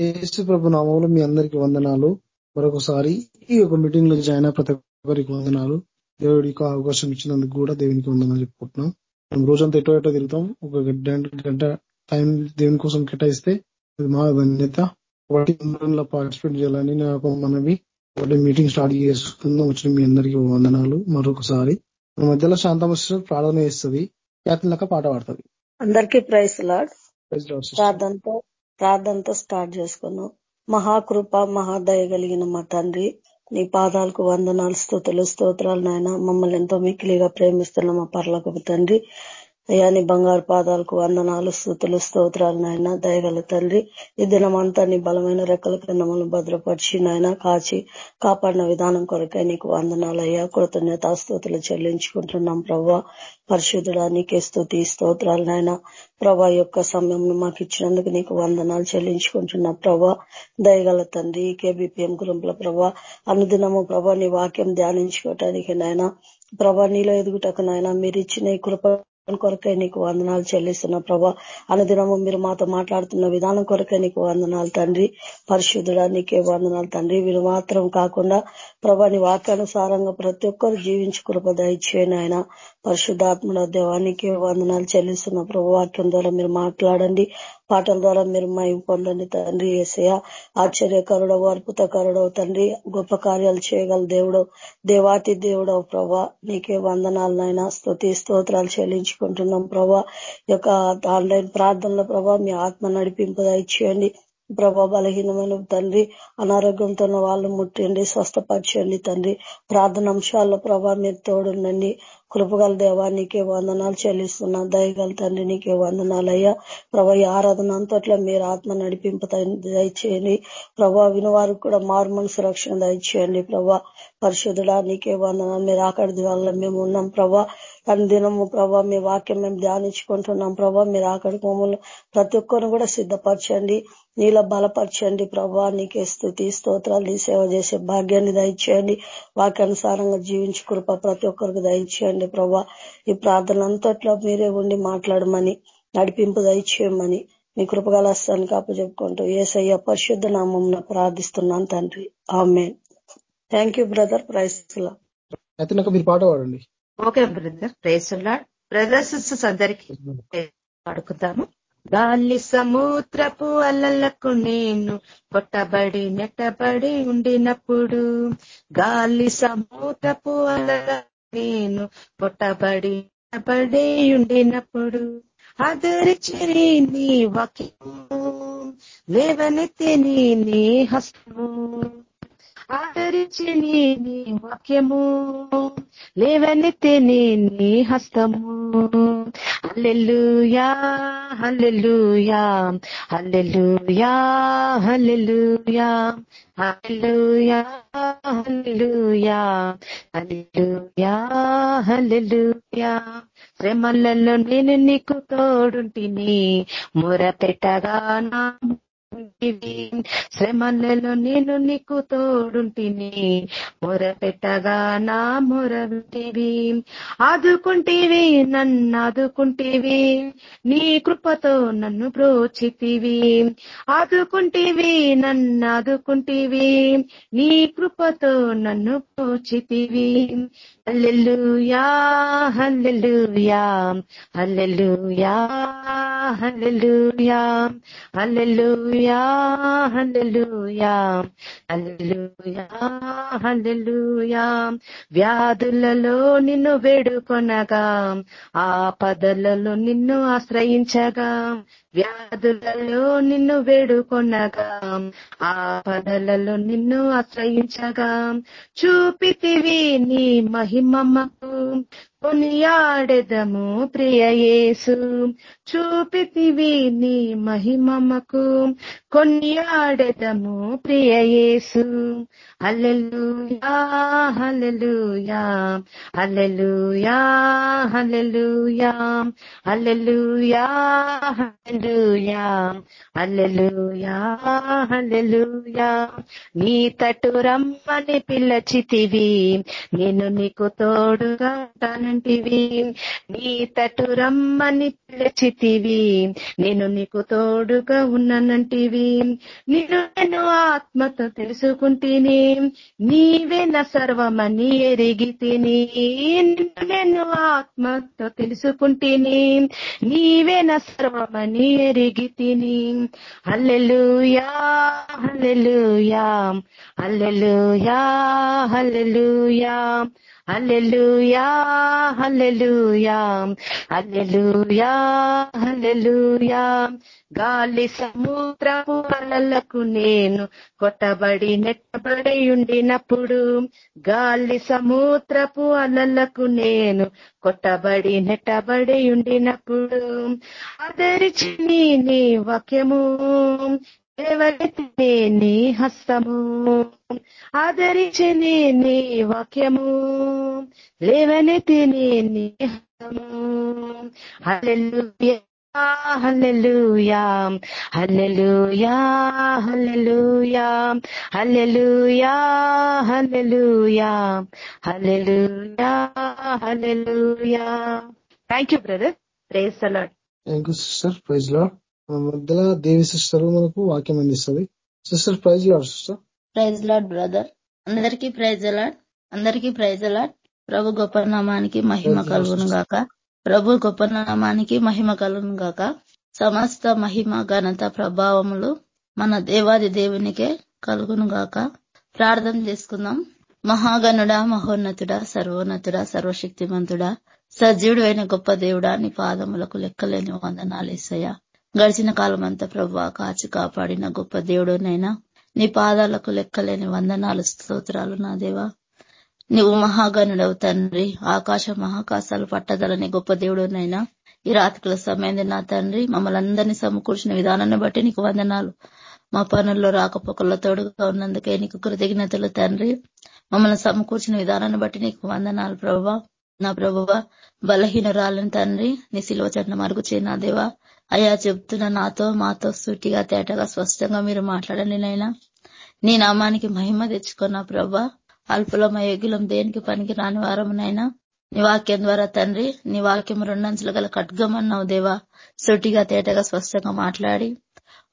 ఏసు ప్రభు నామంలో మీ అందరికి వందనాలు. మరొకసారి ఈ యొక్క మీటింగ్లో జాయిన్ ప్రతి ఒక్కరికి వందనాలు. దేవుడికి అవకాశం ఇచ్చినందుకు కూడా దేవునికి వందనాలు చెప్పుకుంటున్నాం. మనం రోజంతా ఎటో ఎటో తిరుగుతాం. ఒక గంట టైం దేవుని కోసం కేటాయిస్తే అది మా ధన్యత. వాటి పార్టిసిపేట్ చేయాలని నాకు మనవి. ఒకటి మీటింగ్ స్టార్ట్ చేసుకుందాం. వచ్చిన మీ అందరికి వందనాలు. మరొకసారి మన మధ్యలో శాంతమ ప్రార్థన చేస్తుంది. లెక్క పాట పాడుతుంది. అందరికీ ప్రైస్ లాడ్. ప్రార్థనతో ప్రార్థనతో స్టార్ట్ చేసుకున్నాం మహాకృప మహాదయ కలిగిన మా తండ్రి నీ పాదాలకు వందనాలు స్థుతులు స్తోత్రాలు నాయన. మమ్మల్ని ఎంతో మిక్కిలిగా ప్రేమిస్తున్న మా పర్లకు తండ్రి. అయ్యా బంగారు పాదాలకు వందనాలు స్థుతులు స్తోత్రాలు నాయన. దయగల తండ్రి ఈ దినమంతా నీ బలమైన రెక్కల కింద మనం భద్రపరిచి నాయన కాచి కాపాడిన విధానం కొరకై నీకు వందనాలు అయ్యా. కృతజ్ఞత స్థుతులు చెల్లించుకుంటున్నాం ప్రవ్వా. పరిశుద్ధుడా నీకే స్థుతి స్తోత్రాలు నాయన. ప్రభా యొక్క సమయం మాకు ఇచ్చినందుకు నీకు వందనాలు చెల్లించుకుంటున్నా ప్రభా దయగల తండ్రి కేబిపిఎం గురుంపుల ప్రభా అనుదినము ప్రభా నీ వాక్యం ధ్యానించుకోవటానికి నాయన. ప్రభా నీలో ఎదుగుటకు నాయన మీరు ఇచ్చిన ఈ కృప కొరకై నీకు వందనాలు చెల్లిస్తున్న ప్రభా. అనుదినము మీరు మాతో మాట్లాడుతున్న విధానం కొరకై నీకు వందనాలు తండ్రి. పరిశుద్ధుడా నీకే వందనాలు తండ్రి. వీరు మాత్రం కాకుండా ప్రభా నీ వాక్యానుసారంగా ప్రతి ఒక్కరు జీవించి కృప దయచేయని ఆయన పరిశుద్ధాత్మల దేవానికి వందనాలు చెల్లిస్తున్న ప్రభు వాక్యం ద్వారా మీరు మాట్లాడండి. పాటల ద్వారా మీరు మయం పొందండి తండ్రి ఏసయ ఆశ్చర్యకరుడవు అద్భుతకరుడవు తండ్రి. గొప్ప కార్యాలు చేయగల దేవుడు దేవాతి దేవుడవు ప్రభా. నీకే వందనాలనైనా స్థుతి స్తోత్రాలు చెల్లించుకుంటున్నాం ప్రభా. యొక్క ఆన్లైన్ ప్రార్థనలో ప్రభా మీ ఆత్మ నడిపింపు దయచేయండి. ప్రభా బలహీనమైన తండ్రి అనారోగ్యంతో ఉన్న వాళ్ళు ముట్టండి స్వస్థపరచండి తండ్రి. ప్రార్థన అంశాల్లో ప్రభా మీరు తోడుండండి. కృపగల దేవానికి వందనాలు చెల్లిస్తున్నా. దయగల తండ్రి నీకే వందనాలు అయ్యా. ప్రభా ఈ ఆరాధన అంతట్లో మీరు ఆత్మ నడిపింపు దయచేయండి. ప్రభా వినవారు కూడా మార్మల్ సురక్షణ దయచేయండి ప్రభా. పరిశుద్ధుడా నీకే వందనాలు. మీరు ఆకడి వల్ల మేము ఉన్నాం ప్రభా. తన దినము ప్రభా మీ వాక్యం మేము ధ్యానించుకుంటున్నాం ప్రభా. మీరు ఆకడి కోములు ప్రతి ఒక్కరిని కూడా సిద్ధపరచండి. నీలో బలపరచండి ప్రభా నీకే స్థుతి స్తోత్రాలు సేవ చేసే భాగ్యాన్ని దయచేయండి. వాక్యానుసారంగా జీవించి కృప ప్రతి ఒక్కరికి దయచేయండి ప్రభా. ఈ ప్రార్థన అంతట్లో మీరే ఉండి మాట్లాడమని నడిపింపు దయచేయమని మీ కృపగలస్తానికి అప్పచెప్పుకుంటూ ఏసయ్య పరిశుద్ధ నామం ప్రార్థిస్తున్నాను తండ్రి. ఆమె థ్యాంక్ యూ బ్రదర్ ప్రైస్ మీరు పాట పాడండి. ఓకే బ్రదర్ ప్రైస్ బ్రదర్స్ అందరికి పాడుకుందాము. గాలి సముద్రపు అలలకు నేను కొట్టబడి నెట్టబడి ఉండినప్పుడు గాలి సముద్రపు అలల నేను కొట్టబడి నెట్టబడి ఉండినప్పుడు అదరిచిరి నీ వాక్యము లేవనెత్తి నీ హస్తము. ఆదరించిని నీ వాక్యము లేవనెత్తే నీ హస్తము. Hallelujah hallelujah hallelujah hallelujah hallelujah hallelujah hallelujah హల్లెలూయా. శ్రమలలో నేను నీకు తోడుంటిని మొర పెట్టగా నా శ్రమలలో నేను నీకు తోడుంటిని. మొర పెట్టగా నా మొర వింటివి. ఆదుకుంటేవి నన్ను ఆదుకుంటేవి. నీ కృపతో నన్ను ప్రోచితివి ఆదుకుంటేవి నన్ను ఆదుకుంటేవి. నీ కృపతో నన్ను ప్రోచితివి హల్లెలూయా hallelujah hallelujah hallelujah hallelujah. Hallelujah hallelujah హల్లెలూయా వ్యాధులలో నిన్ను వేడుకొనగా ఆపదలలో నిన్ను ఆశ్రయించగా. వ్యాధులలో నిన్ను వేడుకొనగా ఆపదలలో నిన్ను ఆశ్రయించగా. చూపితివి నీ మహిమమ్మకు కొనియాడెదము ప్రియయేసు చూపితివి నీ మహిమమ్మకు కొనియాడెదము ప్రియయేసు అల్లెలుయా హల్లెలూయా hallelujah hallelujah hallelujah hallelujah hallelujah హల్లెలూయా. నీ తటు రమ్మని పిల్లచితివి నేను నీకు తోడుగా ఉంటాను ఉన్నానంటివి నీ తటు రమ్మని పిలిచితివి నేను నీకు తోడుగా ఉన్నానంటివి. నేను నేను ఆత్మతో తెలుసుకుంటేని నీవే నా సర్వమని ఎరిగి తిని నేను ఆత్మతో తెలుసుకుంటేని నీవే నా సర్వమని ఎరిగి తిని హల్లెలూయా hallelujah hallelujah. Hallelujah hallelujah hallelujah hallelujah. గాలి సముద్రపు అలలకు నేను కొట్టబడి నెట్టబడి ఉండినప్పుడు గాలి సముద్రపు అలలకు నేను కొట్టబడి నెట్టబడి ఉండినప్పుడు అదరిచి నీ వాక్యము. ఎవరైతే నీ హస్తము? ఆదరించని నీ వాక్యము? లేవనెత్తి నీ హస్తము hallelujah hallelujah hallelujah hallelujah hallelujah hallelujah hallelujah hallelujah. Thank you brother praise the lord thank you sister praise lord మధ్యలో దేవి సిస్టర్ మనకు వాక్యం అందిస్తుంది. Sister praise lord sister. Praise lord brother. అందరికీ ప్రైజ్ లాడ్. అందరికీ ప్రైజ్ లాడ్. ప్రభు గొప్ప నామానికి మహిమ కలుగును గాక. ప్రభు గొప్ప నామానికి మహిమ కలుగును గాక. సమస్త మహిమ ఘనత ప్రభావములు మన దేవాది దేవునికే కలుగును గాక. ప్రార్థన చేసుకుందాం. మహాగణుడా మహోన్నతుడా సర్వోన్నతుడా సర్వశక్తిమంతుడా సజీవుడు అయిన గొప్ప దేవుడా నీ పాదములకు లెక్కలేని వందనాలేసయ్యా గడిచిన కాలం అంతా ప్రభు కాచి కాపాడిన గొప్ప దేవుడునైనా నీ పాదాలకు లెక్కలేని వందనాలు స్తోత్రాలు నా దేవా. నువ్వు మహాగణుడవు తండ్రి ఆకాశ మహాకాశాలు పట్టదలని గొప్ప దేవుడునైనా ఈ రాత్రికల సమయంది నా తండ్రి మమ్మల్ని అందరినీ సమకూర్చిన విధానాన్ని బట్టి నీకు వందనాలు. మా పనుల్లో రాకపోకల్లో తోడుగా ఉన్నందుకే నీకు కృతజ్ఞతలు తండ్రి. మమ్మల్ని సమకూర్చిన విధానాన్ని బట్టి నీకు వందనాలు ప్రభా నా ప్రభువ బలహీనరాలని తండ్రి నీ సిలువ చట్న మరుగు చేయ నా దేవా. అయ్యా చెప్తున్న నాతో మాతో సూటిగా తేటగా స్పష్టంగా మీరు మాట్లాడండి నైనా నీ నామానికి మహిమ తెచ్చుకున్న ప్రభా అల్పులం అయోగ్యులం దేనికి పనికి రాని వారమునైనా నీ వాక్యం ద్వారా తండ్రి నీ వాక్యం రెండంచులు గల ఖడ్గమన్నావు దేవా. సూటిగా తేటగా స్పష్టంగా మాట్లాడి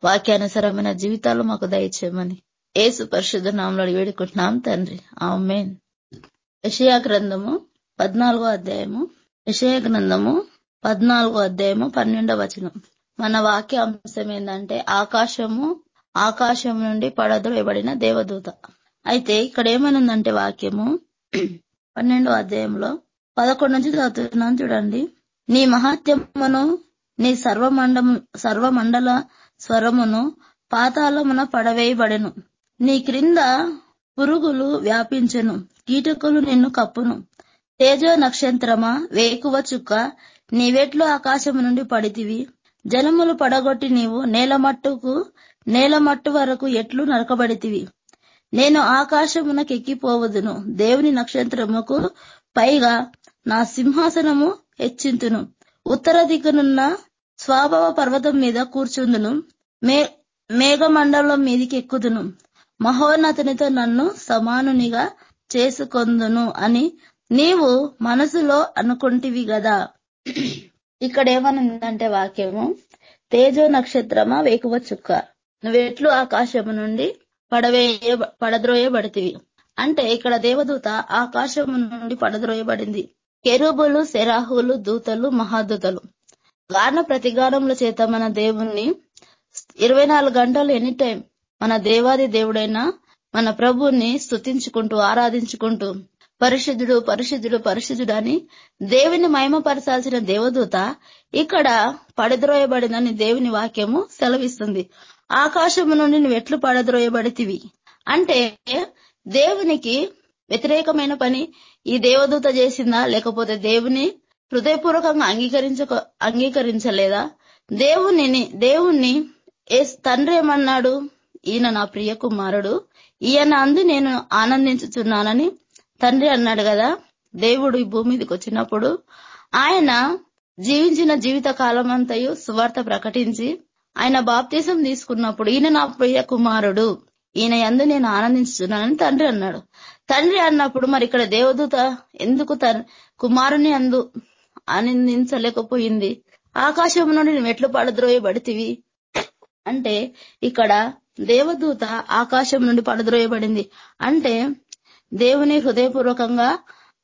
వాక్యానుసరమైన జీవితాలు మాకు దయచేయమని. ఏసు పరిశుద్ధ నామంలో వేడుకుంటున్నాం తండ్రి. ఆమెన్. విషయా గ్రంథము పద్నాలుగో అధ్యాయము. విషయ గ్రంథము పద్నాలుగో అధ్యాయము పన్నెండవ వచనం. మన వాక్య అంశం ఏంటంటే ఆకాశము ఆకాశం నుండి పడద్రోయబడిన దేవదూత. అయితే ఇక్కడ ఏమనుందంటే వాక్యము? పన్నెండో అధ్యాయంలో పదకొండు నుంచి చదువుతున్నాను చూడండి. నీ మహాత్యమును నీ సర్వమండము సర్వమండల స్వరమును పాతాళమున పడవేయబడెను. నీ క్రింద పురుగులు వ్యాపించెను కీటకులు నిన్ను కప్పును. తేజో నక్షత్రమా వేకువ చుక్క నీవెట్లు ఆకాశము నుండి పడితివి. జనములు పడగొట్టి నీవు నేలమట్టుకు నేలమట్టు వరకు ఎట్లు నరకబడితివి. నేను ఆకాశమునకెక్కిపోవదును దేవుని నక్షత్రముకు పైగా నా సింహాసనము హెచ్చింతును. ఉత్తర దిక్కునున్న స్వాభావ పర్వతం మీద కూర్చుందును. మే మేఘమండలం మీదికి ఎక్కుదును. మహోన్నతునితో నన్ను సమానునిగా చేసుకొందును అని నీవు మనసులో అనుకుంటివి గదా. ఇక్కడ ఏమనుందంటే వాక్యము తేజో నక్షత్రమా వేకువ చుక్క. నువ్వెట్లు ఆకాశము నుండి పడవేయ పడద్రోయబడితివి. అంటే ఇక్కడ దేవదూత ఆకాశము నుండి పడద్రోయబడింది. కెరుబులు శరాహులు దూతలు మహాదూతలు. గాన ప్రతిగానముల చేత మన దేవుణ్ణి ఇరవై నాలుగు గంటలు ఎనీ టైం మన దేవాది దేవుడైన మన ప్రభుని స్థుతించుకుంటూ ఆరాధించుకుంటూ పరిశుద్ధుడు పరిశుద్ధుడు పరిశుద్ధుడు అని దేవుని మహిమపరచాల్సిన దేవదూత ఇక్కడ పడద్రోయబడిందని దేవుని వాక్యము సెలవిస్తుంది. ఆకాశము నుండి నువ్వు ఎట్లు పడద్రోయబడితివి? అంటే దేవునికి వ్యతిరేకమైన పని ఈ దేవదూత చేసిందా? లేకపోతే దేవుని హృదయపూర్వకంగా అంగీకరించ అంగీకరించలేదా? దేవుని దేవుణ్ణి తండ్రి ఏమన్నాడు? ఈయన నా ప్రియ కుమారుడు ఈయన అందు నేను ఆనందించుచున్నానని తండ్రి అన్నాడు కదా దేవుడు ఈ భూమి మీదకి వచ్చినప్పుడు ఆయన జీవించిన జీవిత కాలం అంతయు సువార్త ప్రకటించి ఆయన బాప్తీసం తీసుకున్నప్పుడు ఈయన నా ప్రియ కుమారుడు ఈయన ఎందు నేను ఆనందించుతున్నానని తండ్రి అన్నాడు. తండ్రి అన్నప్పుడు మరి ఇక్కడ దేవదూత ఎందుకు కుమారుని అందు ఆనందించలేకపోయింది? ఆకాశం నుండి నువ్వు ఎట్లు పడద్రోయబడితివి? అంటే ఇక్కడ దేవదూత ఆకాశం నుండి పడద్రోయబడింది. అంటే దేవుని హృదయపూర్వకంగా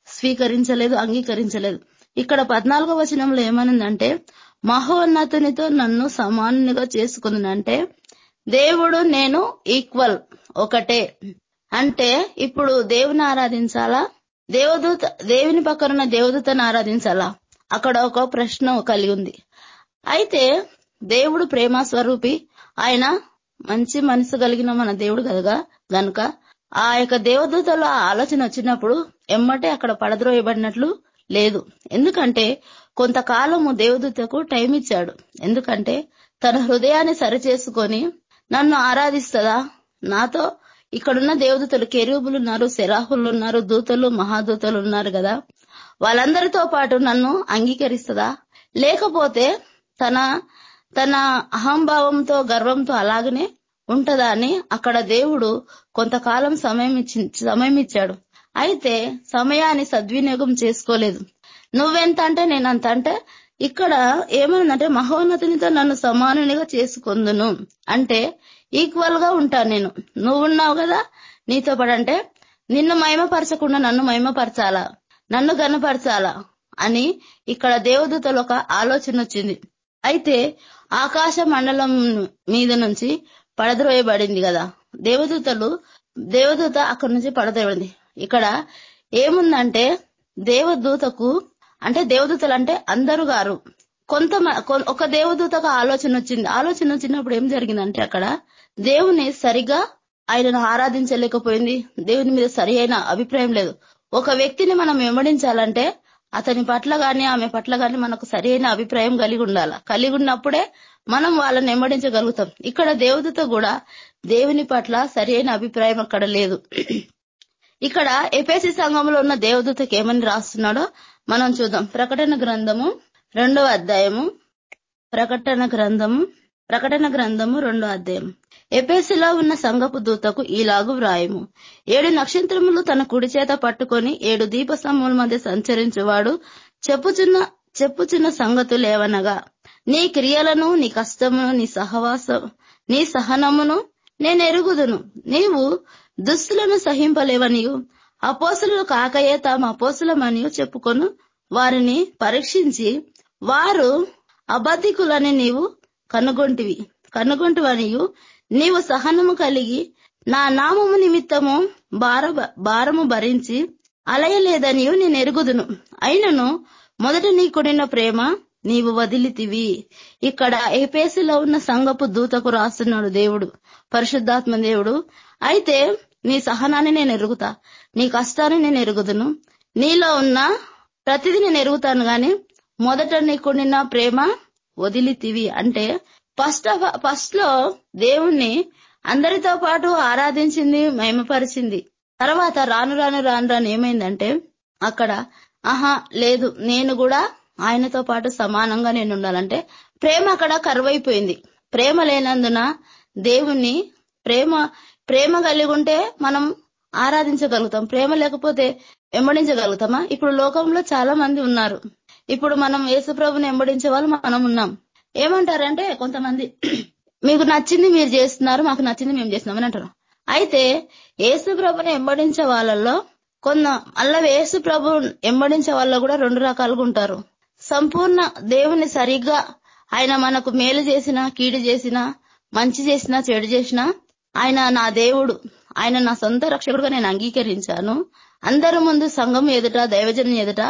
స్వీకరించలేదు అంగీకరించలేదు. ఇక్కడ పద్నాలుగో వచనంలో ఏమనుందంటే మహోన్నతునితో నన్ను సమానునిగా చేసుకుందంటే దేవుడు నేను ఈక్వల్ ఒకటే. అంటే ఇప్పుడు దేవుని ఆరాధించాలా? దేవదూత దేవుని పక్కనున్న దేవదూతను ఆరాధించాలా? అక్కడ ఒక ప్రశ్న కలిగి ఉంది. అయితే దేవుడు ప్రేమ స్వరూపి ఆయన మంచి మనసు కలిగిన మన దేవుడు కదగా గనుక ఆ యొక్క దేవదూతలో ఆ ఆలోచన వచ్చినప్పుడు ఎమ్మటే అక్కడ పడద్రోయబడినట్లు లేదు. ఎందుకంటే కొంతకాలము దేవదూతకు టైం ఇచ్చాడు. ఎందుకంటే తన హృదయాన్ని సరిచేసుకొని నన్ను ఆరాధిస్తుందా? నాతో ఇక్కడున్న దేవదూతలు కెరూబులు ఉన్నారు శరాహులు ఉన్నారు దూతలు మహాదూతలు ఉన్నారు కదా? వాళ్ళందరితో పాటు నన్ను అంగీకరిస్తుందా? లేకపోతే తన తన అహంభావంతో గర్వంతో అలాగనే ఉంటదా అని అక్కడ దేవుడు కొంతకాలం సమయం ఇచ్చి సమయం ఇచ్చాడు. అయితే సమయాన్ని సద్వినియోగం చేసుకోలేదు. నువ్వెంత అంటే నేనంత అంటే ఇక్కడ ఏమైందంటే మహోన్నతునితో నన్ను సమానునిగా చేసుకుందును. అంటే ఈక్వల్గా ఉంటాను నేను. నువ్వున్నావు కదా? నీతో పడంటే నిన్ను మహిమపరచకుండా నన్ను మహిమపరచాలా? నన్ను గనపరచాలా అని ఇక్కడ దేవదూతలు ఒక ఆలోచన వచ్చింది అయితే ఆకాశ మండలం మీద నుంచి పడద్రోయబడింది కదా. దేవదూతలు దేవదూత అక్కడి నుంచి పడద్రోయబడింది. ఇక్కడ ఏముందంటే దేవదూతకు అంటే దేవదూతలు అంటే అందరు గారు. కొంత ఒక దేవదూతకు ఆలోచన వచ్చింది. ఆలోచన వచ్చినప్పుడు ఏం జరిగిందంటే అక్కడ దేవుని సరిగా ఆయనను ఆరాధించలేకపోయింది. దేవుని మీద సరి అయిన అభిప్రాయం లేదు. ఒక వ్యక్తిని మనం వెంబడించాలంటే అతని పట్ల కానీ ఆమె పట్ల కానీ మనకు సరి అయిన అభిప్రాయం కలిగి ఉండాల. కలిగి ఉన్నప్పుడే మనం వాళ్ళని వెంబడించగలుగుతాం. ఇక్కడ దేవదూత కూడా దేవుని పట్ల సరైన అభిప్రాయం అక్కడ లేదు. ఇక్కడ ఎపేసి సంఘంలో ఉన్న దేవదూతకి ఏమని రాస్తున్నాడో మనం చూద్దాం. ప్రకటన గ్రంథము రెండవ అధ్యాయము. ప్రకటన గ్రంథము ప్రకటన గ్రంథము రెండో అధ్యాయం ఎపేసిలో ఉన్న సంగపు దూతకు ఈలాగు వ్రాయము. ఏడు నక్షత్రములు తన కుడి చేత పట్టుకొని ఏడు దీపస్తంభముల మధ్య సంచరించువాడు. చెప్పుచున్న చెప్పుచున్న సంగతులు ఏవనగా నీ క్రియలను నీ కష్టమును నీ సహవాసం నీ సహనమును నేను ఎరుగుదును. నీవు దుస్తులను సహింపలేవనియు అపోసులు కాకయే తాము అపోసులమనియు చెప్పుకొను. వారిని పరీక్షించి వారు అబద్ధికులని నీవు కనుగొంటివి. కనుగొంటివనియు నీవు సహనము కలిగి నా నామము నిమిత్తము భార భారము భరించి అలయలేదనియు నేను ఎరుగుదును. అయినను మొదట నీ కుడిన ప్రేమ నీవు వదిలితివి. ఇక్కడ ఏపేసిలో ఉన్న సంగపు దూతకు రాస్తున్నాడు దేవుడు పరిశుద్ధాత్మ దేవుడు. అయితే నీ సహనాన్ని నేను ఎరుగుతా నీ కష్టాన్ని నేను ఎరుగుదును. నీలో ఉన్న ప్రతిదీ నేను ఎరుగుతాను గాని మొదట నీకు ప్రేమ వదిలితివి అంటే ఫస్ట్ ఫస్ట్లో దేవుణ్ణి అందరితో పాటు ఆరాధించింది మహిమపరిచింది. తర్వాత రాను రాను రాను రాను ఏమైందంటే అక్కడ ఆహా లేదు నేను కూడా ఆయనతో పాటు సమానంగా నేను ఉండాలంటే ప్రేమ అక్కడ కరువైపోయింది. ప్రేమ లేనందున దేవుణ్ణి ప్రేమ ప్రేమ కలిగి ఉంటే మనం ఆరాధించగలుగుతాం. ప్రేమ లేకపోతే వెంబడించగలుగుతామా? ఇప్పుడు లోకంలో చాలా మంది ఉన్నారు. ఇప్పుడు మనం యేసుప్రభుని వెంబడించే వాళ్ళు మనం ఉన్నాం. ఏమంటారంటే కొంతమంది మీకు నచ్చింది మీరు చేస్తున్నారు మాకు నచ్చింది మేము చేస్తున్నాం అని అంటారు. అయితే ఏసుప్రభుని వెంబడించే వాళ్ళల్లో కొంత అల్ల ఏసుప్రభు వెంబడించే వాళ్ళు కూడా రెండు రకాలుగా ఉంటారు. సంపూర్ణ దేవుని సరిగ్గా ఆయన మనకు మేలు చేసిన కీడు చేసిన మంచి చేసిన చెడు చేసిన ఆయన నా దేవుడు ఆయన నా సొంత రక్షకుడుగా నేను అంగీకరించాను. అందరి ముందు సంఘం ఎదుట దైవజనం ఎదుట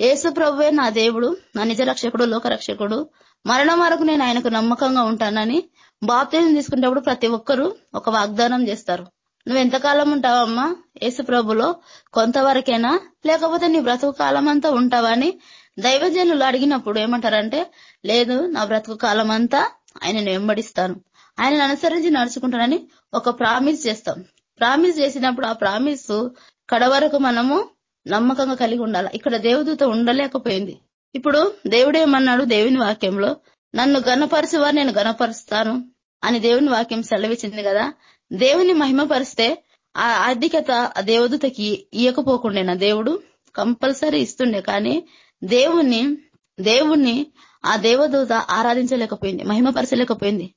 యేసు ప్రభువే నా దేవుడు నా నిజ రక్షకుడు లోక రక్షకుడు. మరణం వరకు నేను ఆయనకు నమ్మకంగా ఉంటానని బాప్తీసం తీసుకునేటప్పుడు ప్రతి ఒక్కరూ ఒక వాగ్దానం చేస్తారు. నువ్వు ఎంతకాలం ఉంటావమ్మా యేసు ప్రభులో కొంతవరకైనా లేకపోతే నీ బ్రతుకు కాలం అంతా ఉంటావని దైవజనులు అడిగినప్పుడు ఏమంటారంటే లేదు నా బ్రతుకు కాలం అంతా ఆయనను వెంబడిస్తాను. ఆయనను అనుసరించి నడుచుకుంటానని ఒక ప్రామిస్ చేస్తాం. ప్రామిస్ చేసినప్పుడు ఆ ప్రామిస్ కడవరకు మనము నమ్మకంగా కలిగి ఉండాలి? ఇక్కడ దేవదూత ఉండలేకపోయింది. ఇప్పుడు దేవుడేమన్నాడు దేవుని వాక్యంలో? నన్ను గనపరచువా నేను గనపరుస్తాను అని దేవుని వాక్యం సెలవిచ్చింది కదా. దేవుని మహిమపరిస్తే ఆ ఆర్థికత ఆ దేవదూతకి ఇయ్యకపోకుండేనా? దేవుడు కంపల్సరీ ఇస్తుండే కానీ దేవుణ్ణి దేవుణ్ణి ఆ దేవదూత ఆరాధించలేకపోయింది మహిమపరచలేకపోయింది.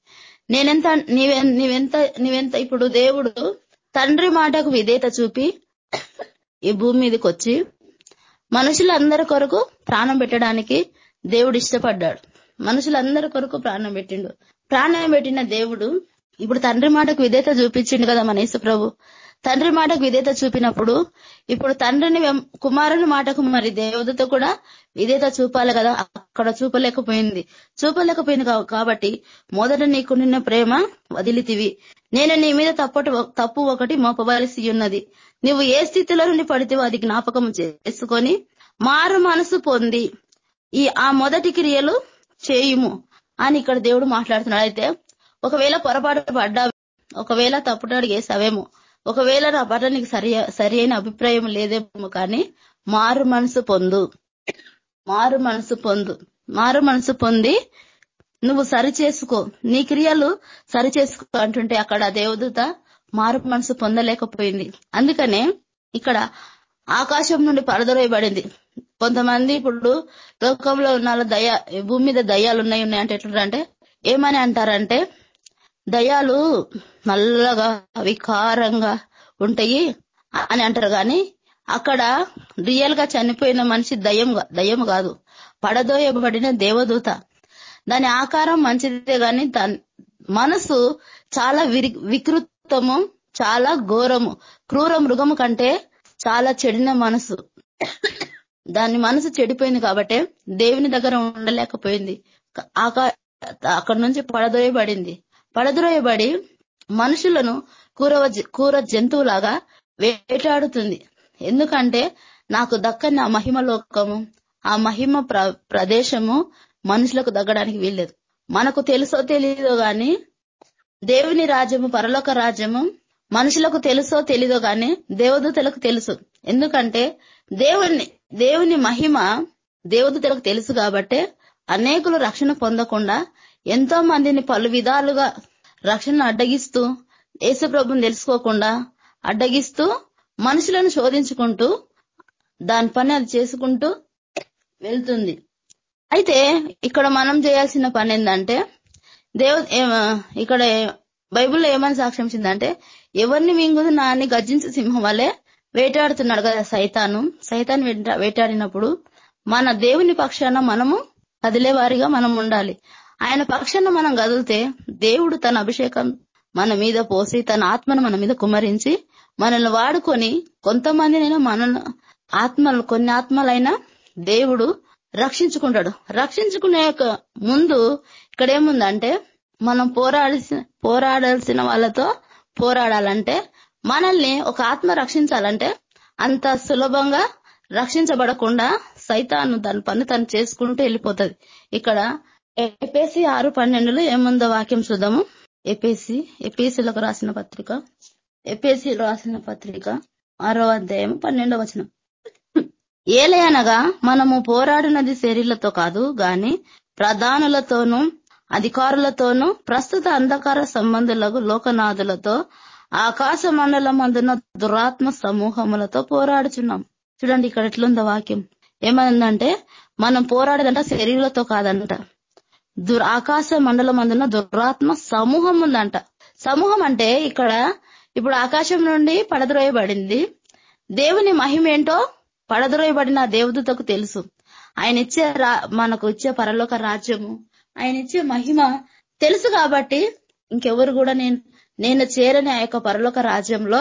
నేనెంత నీవె నీవెంత నీవెంత ఇప్పుడు దేవుడు తండ్రి మాటకు విధేత చూపి ఈ భూమి మీదకి వచ్చి మనుషులందరి కొరకు ప్రాణం పెట్టడానికి దేవుడు ఇష్టపడ్డాడు. మనుషులందరి కొరకు ప్రాణం పెట్టిండు. ప్రాణం పెట్టిన దేవుడు ఇప్పుడు తండ్రి మాటకు విధేత చూపించిండు కదా మన యేసు ప్రభు తండ్రి మాటకు విధేత చూపినప్పుడు ఇప్పుడు తండ్రిని కుమారుని మాటకు మరి దేవదత కూడా విధేత చూపాలి కదా అక్కడ చూపలేకపోయింది. చూపలేకపోయింది కాబట్టి మొదట నీకు నిన్న ప్రేమ వదిలితివి. నేను నీ మీద తప్పటి తప్పు ఒకటి మోపవలసి ఉన్నది. నువ్వు ఏ స్థితిలో నుండి పడితే అది జ్ఞాపకం చేసుకొని మారు మనసు పొంది ఈ ఆ మొదటి క్రియలు చేయుము అని ఇక్కడ దేవుడు మాట్లాడుతున్నాడు. అయితే ఒకవేళ పొరపాటు పడ్డా ఒకవేళ తప్పుటాడు వేసావేమో ఒకవేళ నా పట్ల నీకు సరి సరి అయిన అభిప్రాయం లేదేమో కానీ మారు మనసు పొందు. మారు మనసు పొందు. మారు మనసు పొంది నువ్వు సరి చేసుకో. నీ క్రియలు సరి చేసుకో అంటుంటే అక్కడ దేవదూత మారు మనసు పొందలేకపోయింది. అందుకనే ఇక్కడ ఆకాశం నుండి పరదరేయబడింది. కొంతమంది ఇప్పుడు లోకంలో ఉన్న దయ భూమి మీద దయ్యాలు ఉన్నాయి ఉన్నాయి అంటే ఎట్లుంటారంటే ఏమని అంటారంటే దయాలు నల్లగా వికారంగా ఉంటాయి అని అంటారు. కానీ అక్కడ రియల్గా చనిపోయిన మనిషి దయ్యం దయ్యం కాదు. పడదోయబడిన దేవదూత. దాని ఆకారం మంచిదే గాని మనసు చాలా విరి- వికృతము చాలా ఘోరము. క్రూర మృగము కంటే చాలా చెడిన మనసు. దాని మనసు చెడిపోయింది కాబట్టి దేవుని దగ్గర ఉండలేకపోయింది. ఆకా అక్కడ నుంచి పడదోయబడింది. పడద్రోయబడి మనుషులను కూర కూర జంతువులాగా వేటాడుతుంది. ఎందుకంటే నాకు దక్కని ఆ మహిమ లోకము ఆ మహిమ ప్ర- ప్రదేశము మనుషులకు దగ్గడానికి వీల్లేదు. మనకు తెలుసో తెలియదో గాని దేవుని రాజ్యము పరలోక రాజ్యము మనుషులకు తెలుసో తెలీదో గాని దేవదూతలకు తెలుసు. ఎందుకంటే దేవుని దేవుని మహిమ దేవదూతలకు తెలుసు కాబట్టే అనేకులు రక్షణ పొందకుండా ఎంతో మందిని పలు విధాలుగా రక్షణను అడ్డగిస్తూ యేసుప్రభుని తెలుసుకోకుండా అడ్డగిస్తూ మనుషులను శోధించుకుంటూ దాని పని అది చేసుకుంటూ వెళ్తుంది. అయితే ఇక్కడ మనం చేయాల్సిన పని ఏంటంటే దేవ ఇక్కడ బైబిల్లో ఏమని సాక్ష్యంచిందంటే ఎవరిని మింగుదు నాన్ని గర్జించే సింహం వల్లే వేటాడుతున్నాడు కదా సైతాను. సైతాన్ వేటాడినప్పుడు మన దేవుని పక్షాన మనము కదిలేవారిగా మనం ఉండాలి. ఆయన పక్షాన మనం కదిలితే దేవుడు తన అభిషేకం మన మీద పోసి తన ఆత్మను మన మీద కుమరించి మనల్ని వాడుకొని కొంతమందినైనా మనల్ని ఆత్మలు కొన్ని ఆత్మలైనా దేవుడు రక్షించుకుంటాడు. రక్షించుకునే ముందు ఇక్కడ ఏముందంటే మనం పోరాడాల్సిన పోరాడాల్సిన వాళ్ళతో పోరాడాలంటే మనల్ని ఒక ఆత్మ రక్షించాలంటే అంత సులభంగా రక్షించబడకుండా సైతాను దాని పని తను చేసుకుంటూ వెళ్ళిపోతుంది. ఇక్కడ ఎపేసి ఆరు పన్నెండులో ఏముందో వాక్యం చూద్దాము. ఎపేసి ఎపేసీలకు రాసిన పత్రిక. ఎపేసి రాసిన పత్రిక ఆరో అధ్యాయం పన్నెండో వచనం. ఏలయనగా మనము పోరాడినది శరీరతో కాదు గాని ప్రధానులతోనూ అధికారులతోనూ ప్రస్తుత అంధకార సంబంధులకు లోకనాథులతో ఆకాశ మండలమందున దురాత్మ సమూహములతో పోరాడుచున్నాం. చూడండి ఇక్కడ ఎట్లుందో వాక్యం. ఏమైందంటే మనం పోరాడదంట శరీరతో కాదంట. దుర్ ఆకాశ మండలం అందున దురాత్మ సమూహం ఉందంట సమూహం అంటే ఇక్కడ ఇప్పుడు ఆకాశం నుండి పడద్రోయబడింది. దేవుని మహిమ ఏంటో పడద్రోయబడిన దేవదూతకు తెలుసు. ఆయన ఇచ్చే మనకు ఇచ్చే పరలోక రాజ్యము ఆయన ఇచ్చే మహిమ తెలుసు కాబట్టి ఇంకెవరు కూడా నేను నేను చేరని ఆ యొక్క పరలోక రాజ్యంలో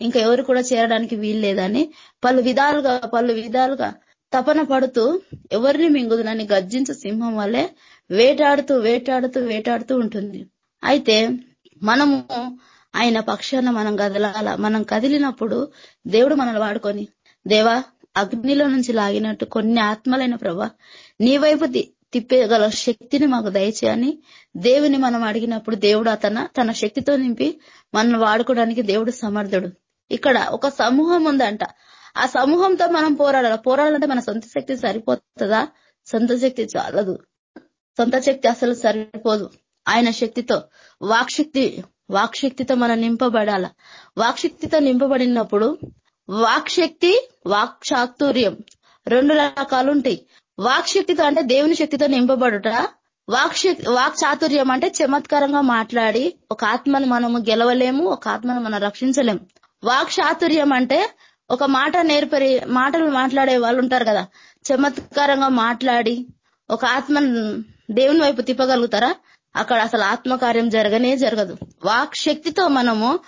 ఇంకా ఎవరు కూడా చేరడానికి వీల్లేదని పలు విధాలుగా పలు విధాలుగా తపన పడుతూ ఎవరిని మింగుదునని గర్జించే సింహం వల్లే వేటాడుతూ వేటాడుతూ వేటాడుతూ ఉంటుంది. అయితే మనము ఆయన పక్షాన మనం కదలాల? మనం కదిలినప్పుడు దేవుడు మనల్ని వాడుకొని దేవా అగ్నిలో నుంచి లాగినట్టు కొన్ని ఆత్మలైన ప్రభా నీ వైపు తి- తిప్పగల శక్తిని మాకు దయచేయని దేవుని మనం అడిగినప్పుడు దేవుడు అతన తన శక్తితో నింపి మనల్ని వాడుకోవడానికి దేవుడు సమర్థుడు. ఇక్కడ ఒక సమూహం ఉందంట. ఆ సమూహంతో మనం పోరాడాలి? పోరాడాలంటే మన సొంత శక్తి సరిపోతుందా? సొంత శక్తి చాలదు. సొంత శక్తి అసలు సరిపోదు. ఆయన శక్తితో వాక్శక్తి వాక్శక్తితో మనం నింపబడాల. వాక్శక్తితో నింపబడినప్పుడు వాక్శక్తి వాక్ చాతుర్యం రెండు రకాలు ఉంటాయి వాక్శక్తితో అంటే దేవుని శక్తితో నింపబడుట వాక్శక్తి వాక్చాతుర్యం వాక్ చాతుర్యం అంటే చమత్కారంగా మాట్లాడి ఒక ఆత్మను మనము గెలవలేము ఒక ఆత్మను మనం రక్షించలేము. వాక్ చాతుర్యం అంటే ఒక మాట నేర్పరి మాటలు మాట్లాడే వాళ్ళు ఉంటారు కదా. చమత్కారంగా మాట్లాడి ఒక ఆత్మను దేవుని వైపు తిప్పగలుగుతారా? అక్కడ అసలు ఆత్మకార్యం జరగనే జరగదు. వాక్ శక్తితో మనము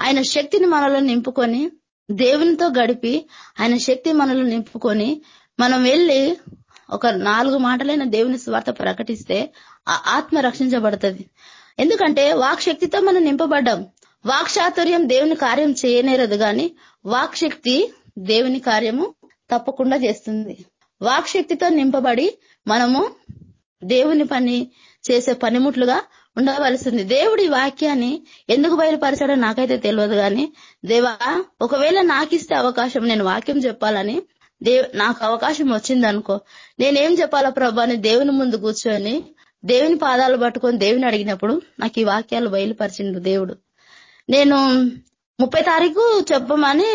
ఆయన శక్తిని మనలో నింపుకొని దేవునితో గడిపి ఆయన శక్తి మనలో నింపుకొని మనం వెళ్ళి ఒక నాలుగు మాటలైన దేవుని స్వార్థ ప్రకటిస్తే ఆ ఆత్మ రక్షించబడుతుంది. ఎందుకంటే వాక్ శక్తితో మనం నింపబడ్డాం. వాక్చాతుర్యం దేవుని కార్యం చేయనేరదు గాని వాక్ శక్తి దేవుని కార్యము తప్పకుండా చేస్తుంది. వాక్ శక్తితో నింపబడి మనము దేవుని పని చేసే పనిముట్లుగా ఉండవలసింది. దేవుడి వాక్యాన్ని ఎందుకు బయలుపరచాడో నాకైతే తెలియదు కానీ దేవా ఒకవేళ నాకు ఇస్తే అవకాశం నేను వాక్యం చెప్పాలని దేవ్ నాకు అవకాశం వచ్చిందనుకో నేనేం చెప్పాలా ప్రభా అని దేవుని ముందు కూర్చొని దేవుని పాదాలు పట్టుకొని దేవుని అడిగినప్పుడు నాకు ఈ వాక్యాలు బయలుపరిచిండు దేవుడు. నేను ముప్పై తారీఖు చెప్పమని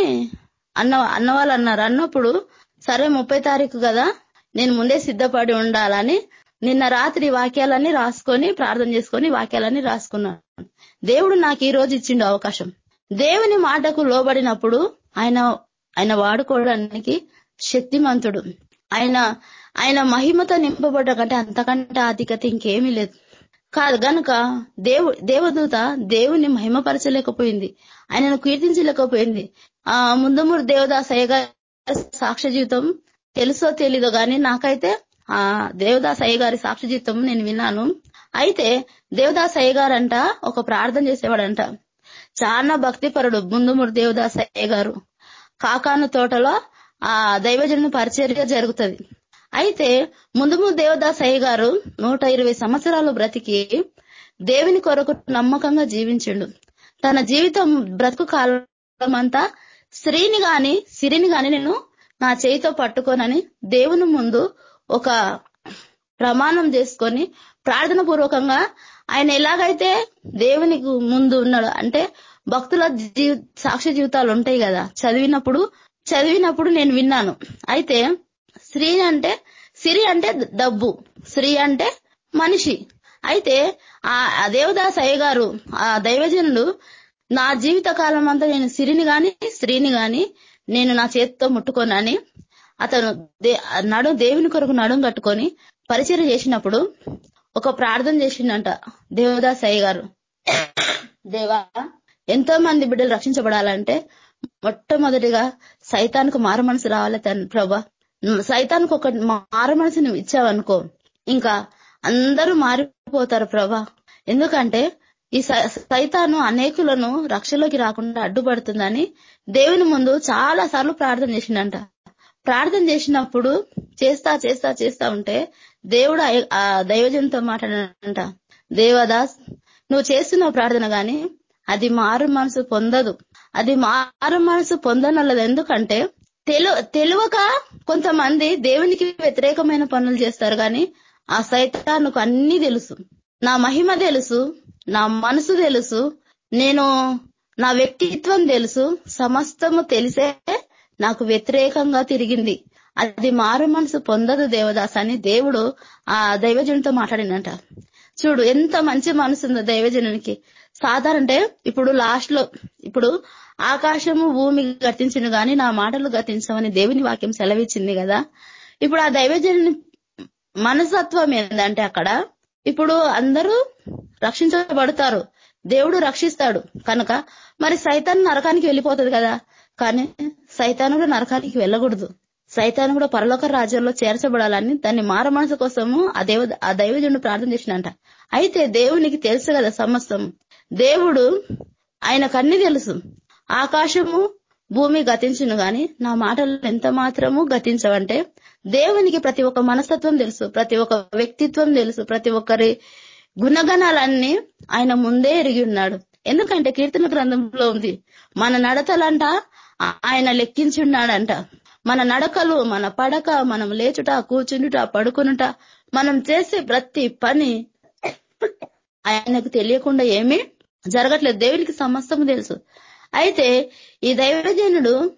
అన్న అన్న వాళ్ళు అన్నారు. అన్నప్పుడు సరే ముప్పై తారీఖు కదా నేను ముందే సిద్ధపడి ఉండాలని నిన్న రాత్రి వాక్యాలన్నీ రాసుకొని ప్రార్థన చేసుకొని వాక్యాలన్నీ రాసుకున్నాను. దేవుడు నాకు ఈ రోజు ఇచ్చిండు అవకాశం. దేవుని మాటకు లోబడినప్పుడు ఆయన ఆయన వాడుకోవడానికి శక్తిమంతుడు. ఆయన ఆయన మహిమతో నింపబడ్డ కంటే అంతకంటే ఆధికత ఇంకేమీ లేదు. కాదు గనుక దేవు దేవదూత దేవుని మహిమపరచలేకపోయింది. ఆయనను కీర్తించలేకపోయింది. ఆ ముందుమూరు దేవదాసయ్య సాక్ష్య జీవితం తెలుసో తెలీదో గాని నాకైతే ఆ దేవదాస్ అయ్య గారి సాక్షి జీవితం నేను విన్నాను. అయితే దేవదాస్ అయ్య గారంట ఒక ప్రార్థన చేసేవాడంట. చాలా భక్తిపరుడు ముందుమూరు దేవదాస్ అయ్య గారు కాకాను తోటలో ఆ దైవజనుని పరిచర్య జరుగుతుంది. అయితే ముందుము దేవదాస్ అయ్య గారు నూట ఇరవై సంవత్సరాలు బ్రతికి దేవుని కొరకు నమ్మకంగా జీవించిండు. తన జీవితం బ్రతుకు కాలం అంతా స్త్రీని గాని సిరిని గాని నేను నా చేయితో పట్టుకోనని దేవుని ముందు ఒక ప్రమాణం చేసుకొని ప్రార్థన పూర్వకంగా ఆయన ఎలాగైతే దేవునికి ముందు ఉన్నాడు అంటే భక్తుల సాక్ష్య జీవితాలు ఉంటాయి కదా చదివినప్పుడు చదివినప్పుడు నేను విన్నాను. అయితే స్త్రీ అంటే సిరి అంటే డబ్బు స్త్రీ అంటే మనిషి. అయితే ఆ దేవదాస్ అయ్య గారు ఆ దైవజనుడు నా జీవిత కాలం అంతా నేను సిరిని గాని స్త్రీని గాని నేను నా చేతితో ముట్టుకోనని అతను నడు దేవుని కొరకు నడుం కట్టుకొని పరిచయం చేసినప్పుడు ఒక ప్రార్థన చేసిండంట దేవదాస్ అయ్య గారు. దేవా ఎంతో మంది బిడ్డలు రక్షించబడాలంటే మొట్టమొదటిగా సైతానికి మారు మనసు రావాలి తన ప్రభా. సైతానికి ఒక మారు మనసు నువ్వు ఇచ్చావనుకో ఇంకా అందరూ మారిపోతారు ప్రభా. ఎందుకంటే ఈ సైతాను అనేకులను రక్షలోకి రాకుండా అడ్డుపడుతుందని దేవుని ముందు చాలా సార్లు ప్రార్థన చేసిండంట. ప్రార్థన చేసినప్పుడు చేస్తా చేస్తా చేస్తా ఉంటే దేవుడు ఆ దైవజంతో మాట్లాడంట దేవదాస్ నువ్వు చేస్తున్నావు ప్రార్థన గాని అది మారు మనసు పొందదు. అది మారు మనసు పొందనల్లదు. ఎందుకంటే తెలు తెలియక కొంతమంది దేవునికి వ్యతిరేకమైన పనులు చేస్తారు కానీ ఆ సైతానికి అన్ని తెలుసు. నా మహిమ తెలుసు నా మనసు తెలుసు నేను నా వ్యక్తిత్వం తెలుసు సమస్తము తెలిసే నాకు వ్యతిరేకంగా తిరిగింది. అది మారు మనసు పొందదు దేవదాస్ అని దేవుడు ఆ దైవజనుడితో మాట్లాడినంట. చూడు ఎంత మంచి మనసు ఉందో దైవజనునికి. సాధారణంటే ఇప్పుడు లాస్ట్లో ఇప్పుడు ఆకాశము భూమి గతించిన గాని నా మాటలు గతించమని దేవుని వాక్యం సెలవిచ్చింది కదా. ఇప్పుడు ఆ దైవజనుని మనసత్వం ఏంటంటే అక్కడ ఇప్పుడు అందరూ రక్షించబడతారు. దేవుడు రక్షిస్తాడు. కనుక మరి సైతాన్ నరకానికి వెళ్ళిపోతుంది కదా. కానీ సైతాను కూడా నరకానికి వెళ్ళకూడదు. సైతాను కూడా పరలోక రాజ్యంలో చేర్చబడాలని దాన్ని మార మనసు కోసము ఆ దేవ ఆ దైవజుడు ప్రార్థన చేసినంట. అయితే దేవునికి తెలుసు కదా సమస్తం. దేవుడు ఆయనకన్నీ తెలుసు. ఆకాశము భూమి గతించును గాని నా మాటలు ఎంత మాత్రము గతించవంటే దేవునికి ప్రతి ఒక్క మనస్తత్వం తెలుసు ప్రతి ఒక్క వ్యక్తిత్వం తెలుసు ప్రతి ఒక్కరి గుణగణాలన్నీ ఆయన ముందే ఎరిగి ఉన్నాడు. ఎందుకంటే కీర్తన గ్రంథంలో ఉంది మన నడతలంట ఆయన లెక్కించున్నాడంట. మన నడకలు మన పడక మనం లేచుట కూర్చుండుట పడుకునుట మనం చేసే ప్రతి పని ఆయనకు తెలియకుండా ఏమీ జరగట్లేదు. దేవునికి సమస్తం తెలుసు. అయితే ఈ దైవజనుడు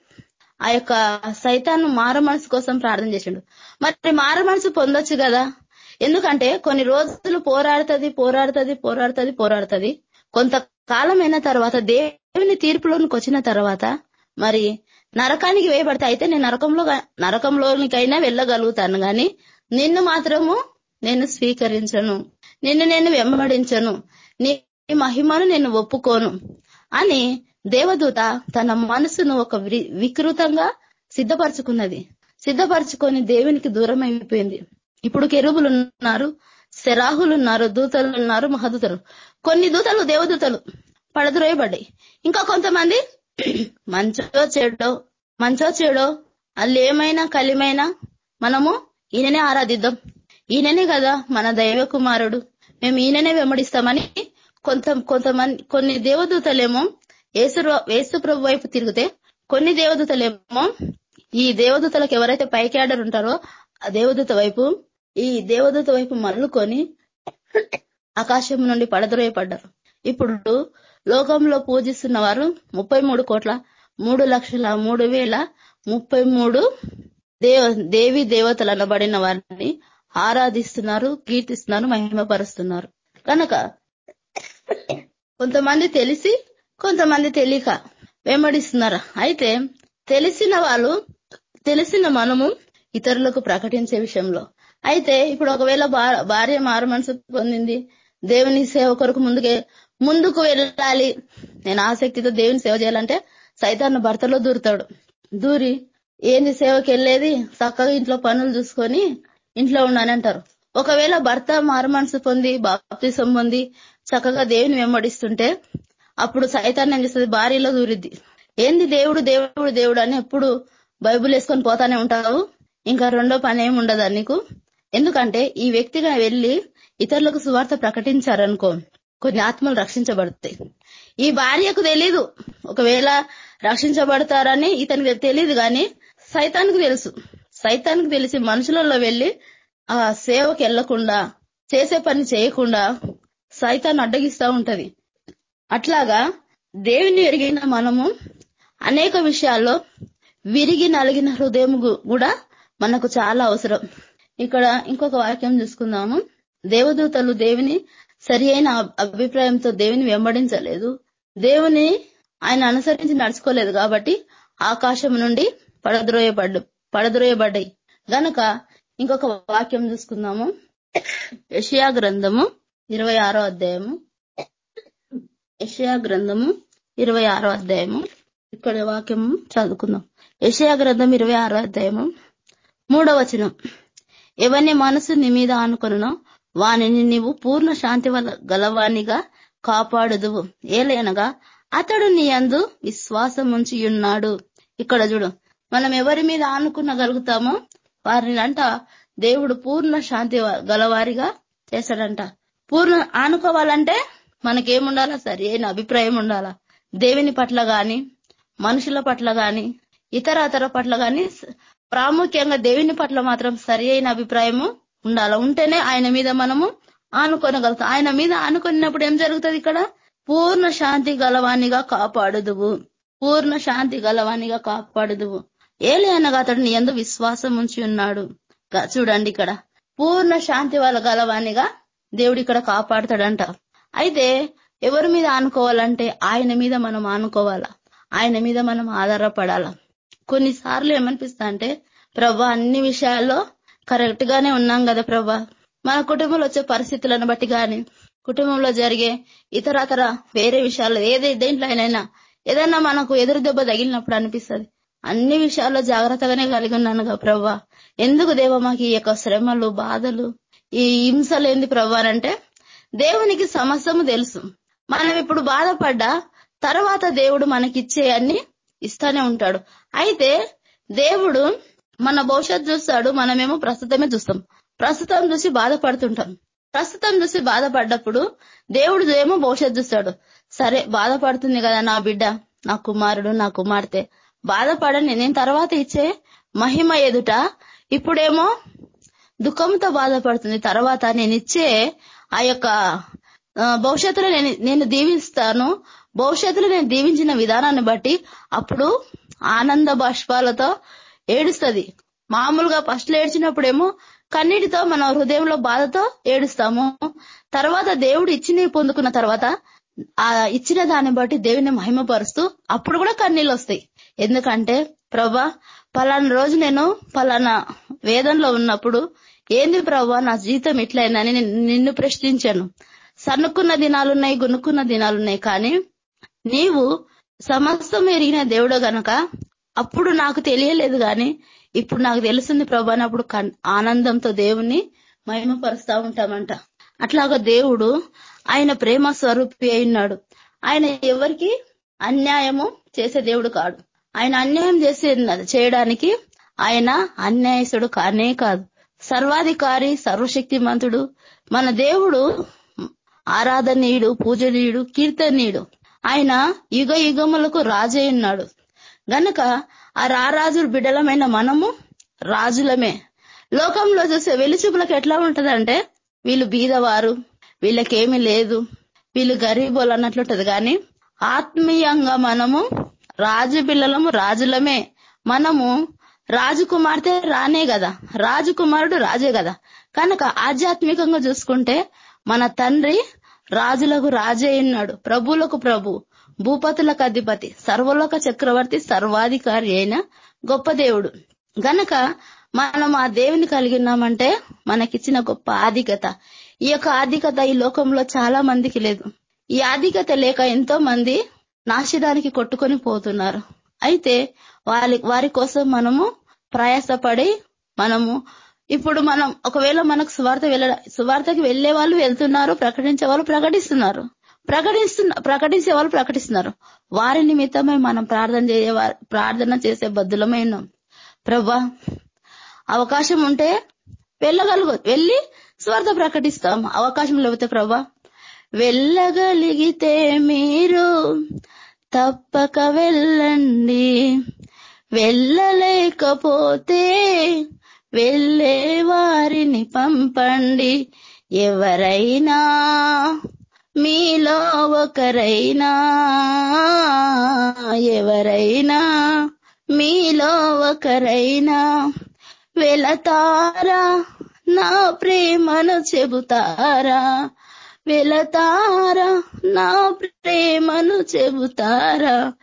ఆ యొక్క సైతాన్ని మార మనసు కోసం ప్రార్థన చేసిండు. మరి మార మనసు పొందొచ్చు కదా? ఎందుకంటే కొన్ని రోజులు పోరాడుతుంది పోరాడుతుంది పోరాడుతుంది పోరాడుతుంది. కొంతకాలమైన అయిన తర్వాత దేవుని తీర్పులోనికి వచ్చిన తర్వాత మరి నరకానికి వేయబడితే అయితే నేను నరకంలో నరకంలోనికైనా వెళ్ళగలుగుతాను. గాని నిన్ను మాత్రము నేను స్వీకరించను. నిన్ను నేను వెంబడించను. నీ మహిమను నేను ఒప్పుకోను అని దేవదూత తన మనసును ఒక వికృతంగా సిద్ధపరచుకున్నది. సిద్ధపరచుకొని దేవునికి దూరం అయిపోయింది ఇప్పుడు కెరుబులు ఉన్నారు శరాహులు ఉన్నారు దూతలు ఉన్నారు మహదూతలు. కొన్ని దూతలు దేవదూతలు పడద్రోయబడ్డాయి. ఇంకా కొంతమంది మంచో చెడో మంచో చెడో వాళ్ళు ఏమైనా కలిమైనా మనము ఈయననే ఆరాధిద్దాం. ఈయననే కదా మన దైవ కుమారుడు మేము ఈయననే వెంబడిస్తామని కొంత కొంతమంది కొన్ని దేవదూతలేమో ఏసు ఏసు ప్రభు వైపు తిరిగితే కొన్ని దేవదూతలేమో ఈ దేవదూతలకు ఎవరైతే పైకి ఆర్డర్ ఉంటారో ఆ దేవదూత వైపు ఈ దేవదూత వైపు మల్లుకొని ఆకాశం నుండి పడద్రోయపడ్డారు. ఇప్పుడు లోకంలో పూజిస్తున్న వారు ముప్పై మూడు కోట్ల మూడు లక్షల మూడు వేల ముప్పై మూడు దేవ దేవి దేవతలు అనబడిన వారిని ఆరాధిస్తున్నారు కీర్తిస్తున్నారు మహిమపరుస్తున్నారు. కనుక కొంతమంది తెలిసి కొంతమంది తెలియక వెంబడిస్తున్నారు? అయితే తెలిసిన వాళ్ళు తెలిసిన మనము ఇతరులకు ప్రకటించే విషయంలో. అయితే ఇప్పుడు ఒకవేళ భార్య మారు మనసు పొందింది దేవుని సేవ కొరకు ముందుకే ముందుకు వెళ్ళాలి. నేను ఆసక్తితో దేవుని సేవ చేయాలంటే సైతాన్ని భర్తలో దూరుతాడు. దూరి ఏంది సేవకి వెళ్ళేది? చక్కగా ఇంట్లో పనులు చూసుకొని ఇంట్లో ఉన్నాని అంటారు. ఒకవేళ భర్త మారుమనసు పొంది బాప్తిసం పొంది చక్కగా దేవుని వెంబడిస్తుంటే అప్పుడు సైతాన్ని ఏం చేస్తుంది? భార్యలో దూరిద్ది. ఏంది దేవుడు దేవుడు దేవుడు అని ఎప్పుడు బైబుల్ వేసుకొని పోతానే ఉంటావు? ఇంకా రెండో పని ఏమి ఉండదా నీకు? ఎందుకంటే ఈ వ్యక్తిగా వెళ్ళి ఇతరులకు సువార్త ప్రకటించారనుకో కొన్ని ఆత్మలు రక్షించబడతాయి. ఈ భార్యకు తెలీదు. ఒకవేళ రక్షించబడతారని ఇతనికి తెలియదు కానీ సైతానికి తెలుసు. సైతానికి తెలిసి మనుషులలో వెళ్ళి ఆ సేవకి వెళ్ళకుండా చేసే పని చేయకుండా సైతాన్ని అడ్డగిస్తా ఉంటది. అట్లాగా దేవుని ఎరిగిన మనము అనేక విషయాల్లో విరిగి నలిగిన హృదయం కూడా మనకు చాలా అవసరం. ఇక్కడ ఇంకొక వాక్యం చూసుకుందాము. దేవదూతలు దేవుని సరి అయిన అభిప్రాయంతో దేవుని వెంబడించలేదు. దేవుని ఆయన అనుసరించి నడుచుకోలేదు కాబట్టి ఆకాశం నుండి పడద్రోయబడ్డు పడద్రోయబడ్డాయి. గనక ఇంకొక వాక్యం చూసుకుందాము. యషియా గ్రంథము ఇరవై ఆరో అధ్యాయము. యషయా గ్రంథము ఇరవై అధ్యాయము. ఇక్కడ వాక్యము చదువుకుందాం. యషయా గ్రంథం ఇరవై ఆరో అధ్యాయము. మూడవచనం ఎవరిని మనసు నీ మీద ఆనుకొనునో వానిని నీవు పూర్ణ శాంతి గలవానిగా కాపాడుదువు. ఏలైనగా అతడు నీ అందు విశ్వాసం ఉంచి ఉన్నాడు ఇక్కడ చూడు మనం ఎవరి మీద ఆనుకునగలుగుతామో వారిని అంట దేవుడు పూర్ణ శాంతి గలవారిగా చేశాడంట. పూర్ణ ఆనుకోవాలంటే మనకేముండాలా సరి? అయిన అభిప్రాయం ఉండాలా? దేవుని పట్ల గాని మనుషుల పట్ల గాని ఇతర అతర పట్ల గాని ప్రాముఖ్యంగా దేవుని పట్ల మాత్రం సరి అయిన అభిప్రాయము ఉండాలా? ఉంటేనే ఆయన మీద మనము ఆనుకొనగలుగుతాం. ఆయన మీద ఆనుకున్నప్పుడు ఏం జరుగుతుంది ఇక్కడ? పూర్ణ శాంతి గలవాణిగా కాపాడుదువు. పూర్ణ శాంతి గలవాణిగా కాపాడుదువు. ఏలి అనగా అతడు నీ ఎందు విశ్వాసం ఉంచి ఉన్నాడు. చూడండి ఇక్కడ. పూర్ణ శాంతి వాళ్ళ గలవాణిగా దేవుడు ఇక్కడ కాపాడుతాడంట. అయితే ఎవరి మీద ఆనుకోవాలంటే ఆయన మీద మనం ఆనుకోవాలా? ఆయన మీద మనం ఆధారపడాలా? కొన్నిసార్లు ఏమనిపిస్తా అంటే ప్రభా అన్ని విషయాల్లో కరెక్ట్ గానే ఉన్నాం కదా ప్రభా. మన కుటుంబంలో వచ్చే పరిస్థితులను బట్టి కానీ కుటుంబంలో జరిగే ఇతరతర వేరే విషయాలు ఏదే దేంట్లో అయినా ఏదైనా మనకు ఎదురు దెబ్బ తగిలినప్పుడు అనిపిస్తుంది. అన్ని విషయాల్లో జాగ్రత్తగానే కలిగి ఉన్నానుగా ప్రవ్వా ఎందుకు దేవ మాకు ఈ యొక్క శ్రమలు బాధలు ఈ హింసలు ఏంది ప్రభా అంటే దేవునికి సమస్తము తెలుసు. మనం ఇప్పుడు బాధపడ్డా తర్వాత దేవుడు మనకిచ్చే అన్ని ఇస్తానే ఉంటాడు. అయితే దేవుడు మన భవిష్యత్తు చూస్తాడు మనమేమో ప్రస్తుతమే చూస్తాం. ప్రస్తుతం చూసి బాధపడుతుంటాం. ప్రస్తుతం చూసి బాధపడ్డప్పుడు దేవుడు ఏమో భవిష్యత్ చూస్తాడు. సరే బాధపడుతుంది కదా నా బిడ్డ నా కుమారుడు నా కుమార్తె. బాధపడని నేను తర్వాత ఇచ్చే మహిమ ఎదుట ఇప్పుడేమో దుఃఖంతో బాధపడుతుంది. తర్వాత నేను ఇచ్చే ఆ యొక్క భవిష్యత్తులో నేను నేను దీవిస్తాను. భవిష్యత్తులో నేను దీవించిన విధానాన్ని బట్టి అప్పుడు ఆనంద బాష్పాలతో ఏడుస్తుంది. మామూలుగా ఫస్ట్ ఏడ్చినప్పుడేమో కన్నీటితో మన హృదయంలో బాధతో ఏడుస్తాము. తర్వాత దేవుడు ఇచ్చిన పొందుకున్న తర్వాత ఆ ఇచ్చిన దాన్ని బట్టి దేవుని మహిమపరుస్తూ అప్పుడు కూడా కన్నీళ్ళు వస్తాయి. ఎందుకంటే ప్రభా పలానా రోజు నేను పలానా వేదంలో ఉన్నప్పుడు ఏంది ప్రభా నా జీవితం ఇట్లయిందని నిన్ను ప్రశ్నించాను. సన్నుకున్న దినాలున్నాయి గునుక్కున్న దినాలున్నాయి కానీ నీవు సమస్తం ఎరిగిన దేవుడు గనక అప్పుడు నాకు తెలియలేదు కానీ ఇప్పుడు నాకు తెలిసింది ప్రభా అప్పుడు ఆనందంతో దేవుణ్ణి మహిమపరుస్తా ఉంటామంట. అట్లాగా దేవుడు ఆయన ప్రేమ స్వరూపి అయి ఉన్నాడు. ఆయన ఎవరికి అన్యాయము చేసే దేవుడు కాడు. ఆయన అన్యాయం చేసే చేయడానికి ఆయన అన్యాయసుడు కానే కాదు. సర్వాధికారి సర్వశక్తిమంతుడు మన దేవుడు ఆరాధనీయుడు పూజనీయుడు కీర్తనీయుడు. ఆయన యుగ యుగములకు రాజై ఉన్నాడు. గనక ఆ రారాజు బిడ్డలమైన మనము రాజులమే. లోకంలో చూసే వెలిచూపులకు ఎట్లా ఉంటుందంటే వీళ్ళు బీదవారు వీళ్ళకేమీ లేదు వీళ్ళు గరీబోలు అన్నట్లుంటది కానీ ఆత్మీయంగా మనము రాజు పిల్లలము రాజులమే. మనము రాజకుమార్తె రానే కదా. రాజకుమారుడు రాజే కదా. కనుక ఆధ్యాత్మికంగా చూసుకుంటే మన తండ్రి రాజులకు రాజే ఉన్నాడు ప్రభువులకు ప్రభు. భూపతులకు అధిపతి సర్వలోక చక్రవర్తి సర్వాధికారి అయిన గొప్ప దేవుడు. గనక మనం ఆ దేవుని కలిగి ఉన్నామంటే మనకిచ్చిన గొప్ప ఆధికత ఈ యొక్క ఆధిక్యత ఈ లోకంలో చాలా మందికి లేదు. ఈ ఆధికత లేక ఎంతో మంది నాశనానికి కొట్టుకొని పోతున్నారు. అయితే వారి వారి కోసం మనము ప్రయాసపడి మనము ఇప్పుడు మనం ఒకవేళ మనకు సువార్త వెళ్ళ సువార్తకి వెళ్ళే వాళ్ళు వెళ్తున్నారు ప్రకటించే వాళ్ళు ప్రకటిస్తున్నారు. ప్రకటిస్తున్న ప్రకటించే వాళ్ళు ప్రకటిస్తున్నారు. వారి నిమిత్తమే మనం ప్రార్థన చేయ ప్రార్థన చేసే బద్దులమై ఉన్నాం. ప్రభా అవకాశం ఉంటే వెళ్ళగలుగు వెళ్ళి స్వార్థ ప్రకటిస్తాం. అవకాశం లేకపోతే ప్రభా వెళ్ళగలిగితే మీరు తప్పక వెళ్ళండి. వెళ్ళలేకపోతే వెళ్ళే వారిని పంపండి. ఎవరైనా మీలో ఒకరైనా ఎవరైనా మీలో ఒకరైనా వెళతారా? నా ప్రేమను చెబుతారా? వెళతారా? నా ప్రేమను చెబుతారా?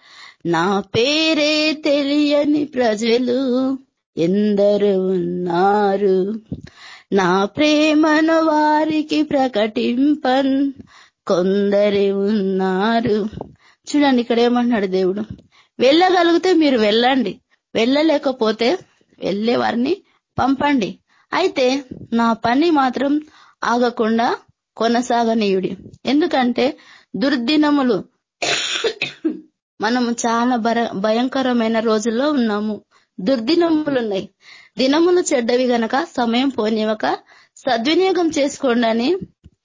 నా పేరే తెలియని ప్రజలు ఎందరు ఉన్నారు. నా ప్రేమను వారికి ప్రకటింపన్ కొందరి ఉన్నారు. చూడండి ఇక్కడ ఏమంటున్నాడు దేవుడు? వెళ్ళగలిగితే మీరు వెళ్ళండి. వెళ్ళలేకపోతే వెళ్ళే వారిని పంపండి. అయితే నా పని మాత్రం ఆగకుండా కొనసాగనీయుడి. ఎందుకంటే దుర్దినములు మనము చాలా భయంకరమైన రోజుల్లో ఉన్నాము. దుర్దినములున్నాయి. దినములు చెడ్డవి గనక సమయం పోనివ్వక సద్వినియోగం చేసుకోండి అని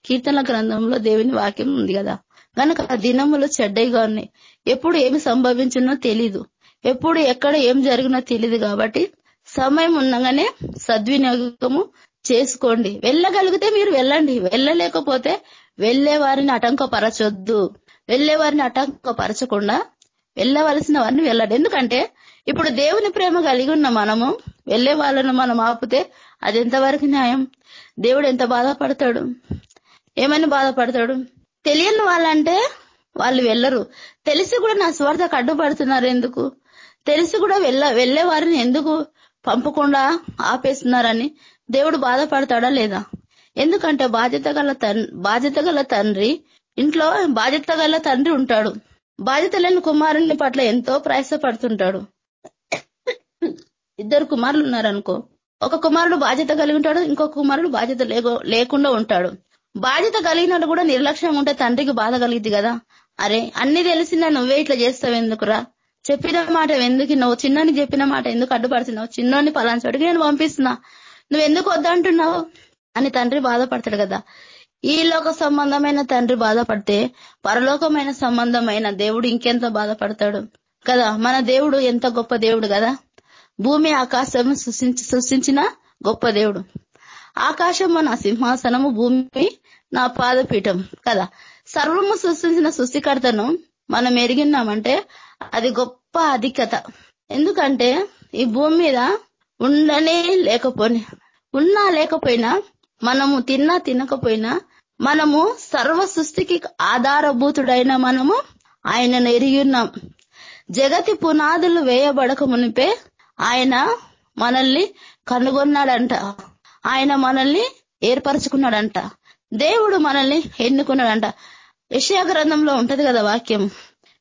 కీర్తన గ్రంథంలో దేవుని వాక్యం ఉంది కదా. గనక దినములు చెడ్డగా ఉన్నాయి. ఎప్పుడు ఏమి సంభవించినో తెలీదు. ఎప్పుడు ఎక్కడ ఏం జరిగినో తెలియదు కాబట్టి సమయం ఉండగానే సద్వినియోగము చేసుకోండి. వెళ్ళగలిగితే మీరు వెళ్ళండి. వెళ్ళలేకపోతే వెళ్ళే వారిని ఆటంకపరచొద్దు. వెళ్ళే వారిని ఆటంకపరచకుండా వెళ్ళవలసిన వారిని వెళ్ళండి. ఎందుకంటే ఇప్పుడు దేవుని ప్రేమ కలిగి ఉన్న మనము వెళ్ళే వాళ్ళను మనం ఆపితే అది ఎంతవరకు న్యాయం? దేవుడు ఎంత బాధపడతాడు? ఏమని బాధపడతాడు? తెలియని వాళ్ళంటే వాళ్ళు వెళ్ళరు. తెలిసి కూడా నా స్వార్థకు అడ్డుపడుతున్నారు ఎందుకు? తెలిసి కూడా వెళ్ళ వెళ్ళే వారిని ఎందుకు పంపకుండా ఆపేస్తున్నారని దేవుడు బాధపడతాడా లేదా? ఎందుకంటే బాధ్యత గల బాధ్యత గల తండ్రి ఇంట్లో బాధ్యత గల తండ్రి ఉంటాడు. బాధ్యత లేని కుమారుని పట్ల ఎంతో ప్రయాసపడుతుంటాడు. ఇద్దరు కుమారులు ఉన్నారనుకో. ఒక కుమారుడు బాధ్యత కలిగి ఉంటాడు ఇంకొక కుమారుడు బాధ్యత లేకుండా ఉంటాడు. బాధ్యత కలిగినట్టు కూడా నిర్లక్ష్యం ఉంటే తండ్రికి బాధ కలిగింది కదా. అరే అన్ని తెలిసినా నువ్వే ఇట్లా చేస్తావు ఎందుకురా? చెప్పిన మాట ఎందుకు నువ్వు చిన్నని చెప్పిన మాట ఎందుకు అడ్డుపడుతున్నావు? చిన్నోని పలానా చోటికి నేను పంపిస్తున్నా. నువ్వు ఎందుకు వద్దంటున్నావు? అని తండ్రి బాధపడతాడు కదా. ఈ లోక సంబంధమైన తండ్రి బాధపడితే పరలోకమైన సంబంధమైన దేవుడు ఇంకెంత బాధపడతాడు కదా. మన దేవుడు ఎంత గొప్ప దేవుడు కదా. భూమి ఆకాశం సృష్టించి సృష్టించిన గొప్ప దేవుడు. ఆకాశం మన సింహాసనము భూమి నా పాదపీఠం. కదా. సర్వము సృష్టించిన సృష్టికర్తను మనం ఎరిగినామంటే అది గొప్ప అధికత ఎందుకంటే ఈ భూమి మీద ఉండనే లేకపోని ఉన్నా లేకపోయినా మనము తిన్నా తినకపోయినా మనము సర్వ సృష్టికి ఆధారభూతుడైన మనము ఆయనను ఎరిగి ఉన్నాం జగతి పునాదులు వేయబడక మునిపే ఆయన మనల్ని కనుగొన్నాడంట. ఆయన మనల్ని ఏర్పరచుకున్నాడంట. దేవుడు మనల్ని ఎన్నుకున్నాడంట. యషయా గ్రంథంలో ఉంటది కదా వాక్యం.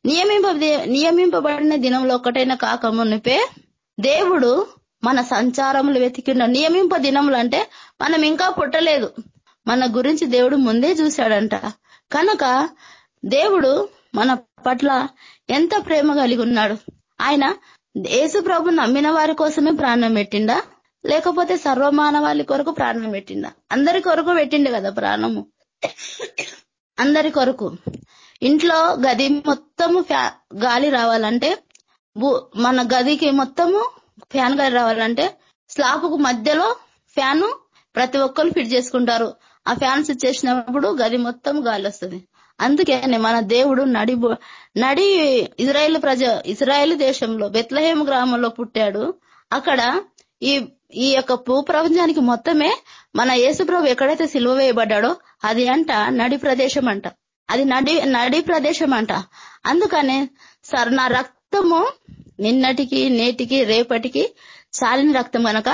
నియమింప నియమింపబడిన దినంలో ఒకటైన కాక మునిపే దేవుడు మన సంచారములు వెతికిన నియమింప దినములు అంటే మనం ఇంకా పుట్టలేదు. మన గురించి దేవుడు ముందే చూశాడంట. కనుక దేవుడు మన పట్ల ఎంత ప్రేమ కలిగి ఉన్నాడు. ఆయన యేసు ప్రభు నమ్మిన వారి కోసమే ప్రాణం పెట్టిండా? లేకపోతే సర్వమానవాళి కొరకు ప్రాణం పెట్టిండ అందరి కొరకు పెట్టిండు కదా ప్రాణము. అందరి కొరకు. ఇంట్లో గది మొత్తము గాలి రావాలంటే మన గదికి మొత్తము ఫ్యాన్ గాలి రావాలంటే స్లాబ్కు మధ్యలో ఫ్యాను ప్రతి ఒక్కరు ఫిట్ చేసుకుంటారు. ఆ ఫ్యాన్స్ ఇచ్చేసినప్పుడు గది మొత్తం గాలి వస్తుంది. అందుకే మన దేవుడు నడి నడి ఇజ్రాయెల్ ప్రజ ఇజ్రాయెల్ దేశంలో బెత్లహేమ గ్రామంలో పుట్టాడు. అక్కడ ఈ ఈ యొక్క భూప్రపంచానికి మొత్తమే మన యేసుప్రభు ఎక్కడైతే సిలువ వేయబడ్డాడో అది అంట నడి ప్రదేశం అంట. అది నడి నడి ప్రదేశం అంట. అందుకనే సార్ నా రక్తము నిన్నటికి నేటికి రేపటికి చాలిన రక్తం కనుక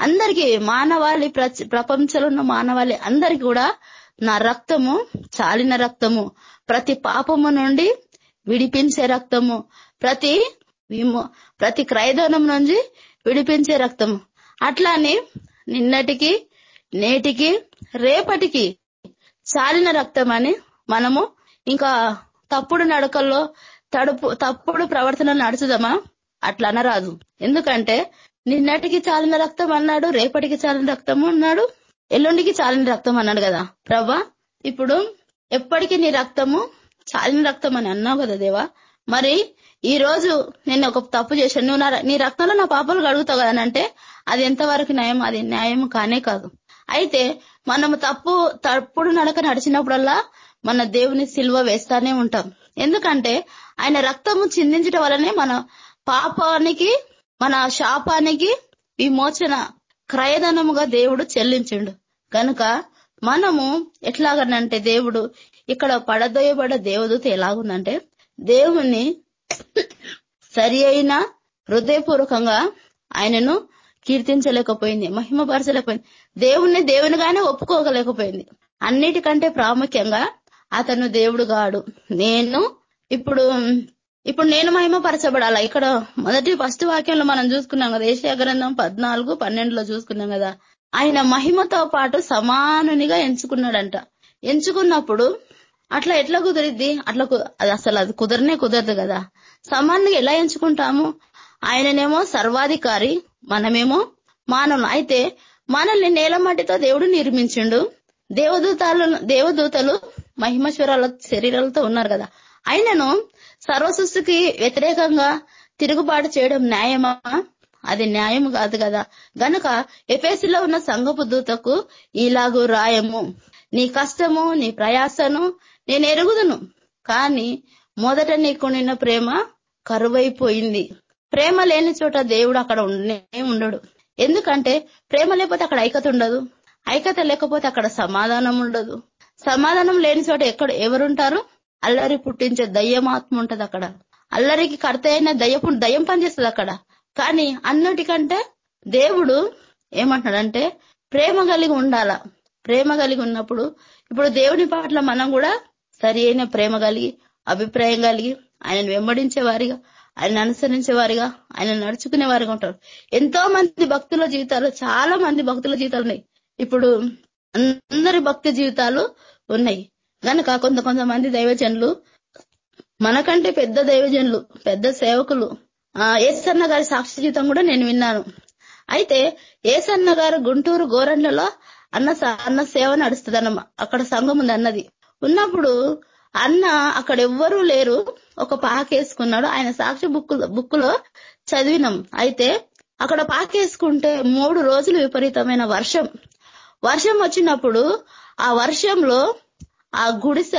అందరికీ మానవాళి ప్రపంచంలో ఉన్న మానవాళి అందరికీ కూడా నా రక్తము చాలిన రక్తము. ప్రతి పాపము నుండి విడిపించే రక్తము. ప్రతి ప్రతి క్రైదనం నుంచి విడిపించే రక్తము. అట్లానే నిన్నటికి నేటికి రేపటికి చాలిన రక్తం అని మనము ఇంకా తప్పుడు నడకల్లో తడుపు తప్పుడు ప్రవర్తన నడుచుదామా? అట్లా అనరాదు. ఎందుకంటే నిన్నటికి చాలిన రక్తం అన్నాడు రేపటికి చాలిన రక్తం అన్నాడు ఎల్లుండికి చాలిన రక్తం అన్నాడు కదా. ప్రభా ఇప్పుడు ఎప్పటికీ నీ రక్తము చాలిన రక్తం అని అన్నావు కదా దేవా? మరి ఈ రోజు నేను ఒక తప్పు చేశాను. నువ్వు నీ రక్తంలో నా పాపలు కడుగుతావు కదా అంటే అది ఎంతవరకు న్యాయం? అది న్యాయం కానే కాదు. అయితే మనము తప్పు తప్పుడు నడక నడిచినప్పుడల్లా మన దేవుని సిల్వ వేస్తానే ఉంటాం. ఎందుకంటే ఆయన రక్తము చిందించడం వల్లనే మన పాపానికి మన శాపానికి విమోచన క్రయధనముగా దేవుడు చెల్లించిండు. కనుక మనము ఎట్లాగనంటే దేవుడు ఇక్కడ పడదోయబడ దేవదూత ఎలాగుందంటే దేవుని సరి అయిన హృదయపూర్వకంగా ఆయనను కీర్తించలేకపోయింది మహిమపరచలేకపోయింది. దేవుణ్ణి దేవునిగానే ఒప్పుకోగలేకపోయింది. అన్నిటికంటే ప్రాముఖ్యంగా అతను దేవుడు గాడు. నేను ఇప్పుడు ఇప్పుడు నేను మహిమపరచబడాలా? ఇక్కడ మొదటి ఫస్ట్ వాక్యంలో మనం చూసుకున్నాం కదా ఏషియా గ్రంథం పద్నాలుగు పన్నెండులో చూసుకున్నాం కదా. ఆయన మహిమతో పాటు సమానునిగా ఎంచుకున్నాడంట. ఎంచుకున్నప్పుడు అట్లా ఎట్లా కుదిరిద్ది? అట్లా అది అసలు అది కుదరనే కుదరదు కదా. సమానంగా ఎలా ఎంచుకుంటాము? ఆయననేమో సర్వాధికారి మనమేమో మానవులు. అయితే మనల్ని నేలమట్టితో దేవుడు నిర్మించిండు. దేవదూతాలు దేవదూతలు మహిమశ్వరాల శరీరాలతో ఉన్నారు కదా. అయినను సర్వసృష్టికి వ్యతిరేకంగా తిరుగుబాటు చేయడం న్యాయమా? అది న్యాయం కాదు కదా. గనుక ఎఫేసిలో ఉన్న సంగపు దూతకు ఇలాగూ రాయము. నీ కష్టము నీ ప్రయాసను నేను ఎరుగుదును. కానీ మొదట నీకు నిన్న ప్రేమ కరువైపోయింది. ప్రేమ లేని చోట దేవుడు అక్కడ ఉండనే ఉండడు. ఎందుకంటే ప్రేమ లేకపోతే అక్కడ ఐక్యత ఉండదు. ఐక్యత లేకపోతే అక్కడ సమాధానం ఉండదు. సమాధానం లేని చోట ఎక్కడ ఎవరుంటారు? అల్లరి పుట్టించే దయ్యమాత్మ ఉంటది అక్కడ. అల్లరికి కర్త అయిన దయ్యపు దయ్యం పనిచేస్తుంది అక్కడ. కానీ అన్నిటికంటే దేవుడు ఏమంటున్నాడంటే ప్రేమ కలిగి ఉండాల. ప్రేమ కలిగి ఉన్నప్పుడు ఇప్పుడు దేవుని పట్ల మనం కూడా సరి అయిన ప్రేమ కలిగి అభిప్రాయం కలిగి ఆయన వెంబడించే వారిగా ఆయన అనుసరించే వారిగా ఆయన నడుచుకునే వారిగా ఉంటారు. ఎంతో మంది భక్తుల జీవితాలు చాలా మంది భక్తుల జీవితాలు ఉన్నాయి. ఇప్పుడు అందరి భక్తి జీవితాలు ఉన్నాయి. కనుక కొంత కొంతమంది దైవజనులు మనకంటే పెద్ద దైవజనులు పెద్ద సేవకులు ఆ ఏసన్న గారి సాక్షి జీవితం కూడా నేను విన్నాను. అయితే ఏసన్న గారు గుంటూరు గోరండ్లలో అన్న అన్న సేవ నడుస్తుంది అక్కడ సంఘం ఉంది అన్నది. ఉన్నప్పుడు అన్న అక్కడ ఎవ్వరూ లేరు. ఒక పాకేసుకున్నాడు. ఆయన సాక్షి బుక్ బుక్లో చదివినాం. అయితే అక్కడ పాకేసుకుంటే మూడు రోజులు విపరీతమైన వర్షం. వర్షం వచ్చినప్పుడు ఆ వర్షంలో ఆ గుడిసె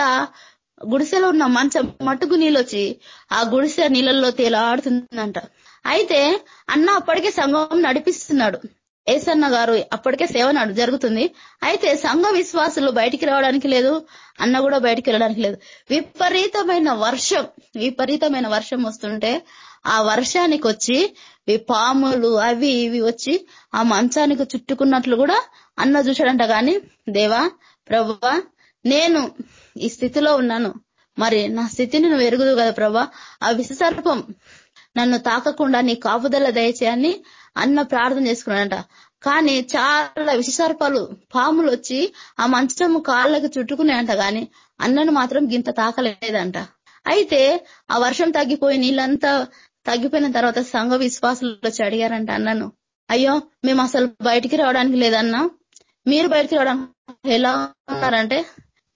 గుడిసెలో ఉన్న మంచం మట్టుకు నీళ్ళు వచ్చి ఆ గుడిసె నీళ్ళల్లో తేలాడుతుందంట. అయితే అన్న అప్పటికే సంఘం నడిపిస్తున్నాడు. ఏసన్న గారు అప్పటికే సేవ జరుగుతుంది. అయితే సంఘ విశ్వాసులు బయటికి రావడానికి లేదు అన్న కూడా బయటికి వెళ్ళడానికి లేదు. విపరీతమైన వర్షం విపరీతమైన వర్షం వస్తుంటే ఆ వర్షానికి వచ్చి పాములు అవి ఇవి వచ్చి ఆ మంచానికి చుట్టుకున్నట్లు కూడా అన్న చూశాడంట. గాని దేవా ప్రభా నేను ఈ స్థితిలో ఉన్నాను. మరి నా స్థితిని నువ్వు ఎరుగుదు కదా ప్రభా ఆ విషసర్పం నన్ను తాకకుండా నీ కాపుదల దయచేయని అన్న ప్రార్థన చేసుకున్నాడంట. కానీ చాలా విషసర్పాలు పాములు వచ్చి ఆ మంచము కాళ్ళకి చుట్టుకున్నాయంట గాని అన్నను మాత్రం గింత తాకలేదంట. అయితే ఆ వర్షం తగ్గిపోయి నీళ్ళంతా తగ్గిపోయిన తర్వాత సంఘ విశ్వాసులు వచ్చి అడిగారంట అన్నను. అయ్యో మేము అసలు బయటికి రావడానికి లేదన్నా? మీరు బయటికి రావడానికి ఎలా ఉన్నారంటే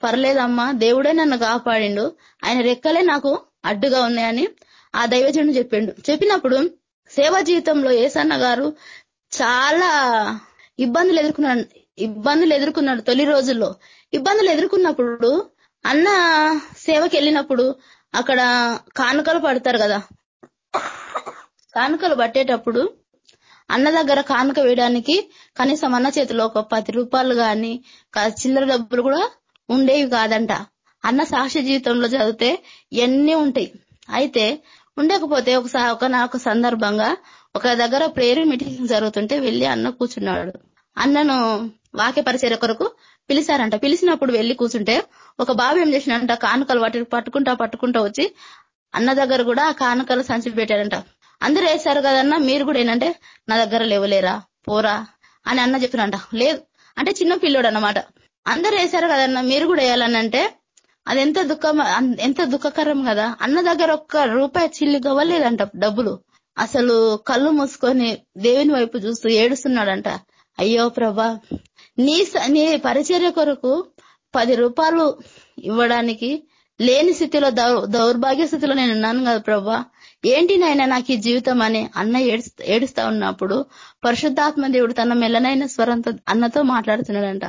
పర్లేదమ్మా దేవుడే నన్ను కాపాడిండు. ఆయన రెక్కలే నాకు అడ్డుగా ఉన్నాయని ఆ దైవజనుడు చెప్పిండు. చెప్పినప్పుడు సేవ జీవితంలో ఏసన్న గారు చాలా ఇబ్బందులు ఎదుర్కొన్నాడు ఇబ్బందులు ఎదుర్కొన్నాడు తొలి రోజుల్లో. ఇబ్బందులు ఎదుర్కొన్నప్పుడు అన్న సేవకి వెళ్ళినప్పుడు అక్కడ కానుకలు పడతారు కదా. కానుకలు పట్టేటప్పుడు అన్న దగ్గర కానుక వేయడానికి కనీసం అన్న చేతిలో ఒక పది రూపాయలు కాని చిల్లర డబ్బులు కూడా ఉండేవి కాదంట. అన్న సాక్షి జీవితంలో చదివితే ఎన్ని ఉంటాయి. అయితే ఉండకపోతే ఒకసారి ఒక నాకు సందర్భంగా ఒక దగ్గర ప్రేయర్ మీటింగ్ జరుగుతుంటే వెళ్ళి అన్న కూర్చున్నాడు. అన్నను వాక్య పరిచయ కొరకు పిలిచారంట. పిలిచినప్పుడు వెళ్ళి కూర్చుంటే ఒక బాబు ఏం చేసినంట కానుకలు వాటి పట్టుకుంటా పట్టుకుంటా వచ్చి అన్న దగ్గర కూడా కానుకలు సంచి పెట్టాడంట. అందరూ వేశారు కదన్నా మీరు కూడా ఏంటంటే నా దగ్గర లేవలేరా పోరా అని అన్న చెప్పినంట లేదు. అంటే చిన్న పిల్లోడు అన్నమాట అందరు వేశారు కదన్నా మీరు కూడా వేయాలనంటే అది ఎంత దుఃఖం ఎంత దుఃఖకరం కదా? అన్న దగ్గర ఒక్క రూపాయి చిల్లి గవ్వలేదంట డబ్బులు. అసలు కళ్ళు మూసుకొని దేవుని వైపు చూస్తూ ఏడుస్తున్నాడంట. అయ్యో ప్రభా నీ నీ పరిచర్య కొరకు పది రూపాయలు ఇవ్వడానికి లేని స్థితిలో దౌర్భాగ్య స్థితిలో నేను ఉన్నాను కదా ప్రభా. ఏంటి నాయన నాకు ఈ జీవితం అని అన్న ఏడుస్తా ఉన్నప్పుడు పరిశుద్ధాత్మ దేవుడు తన మెల్లనైన స్వరంతో అన్నతో మాట్లాడుతున్నాడంట.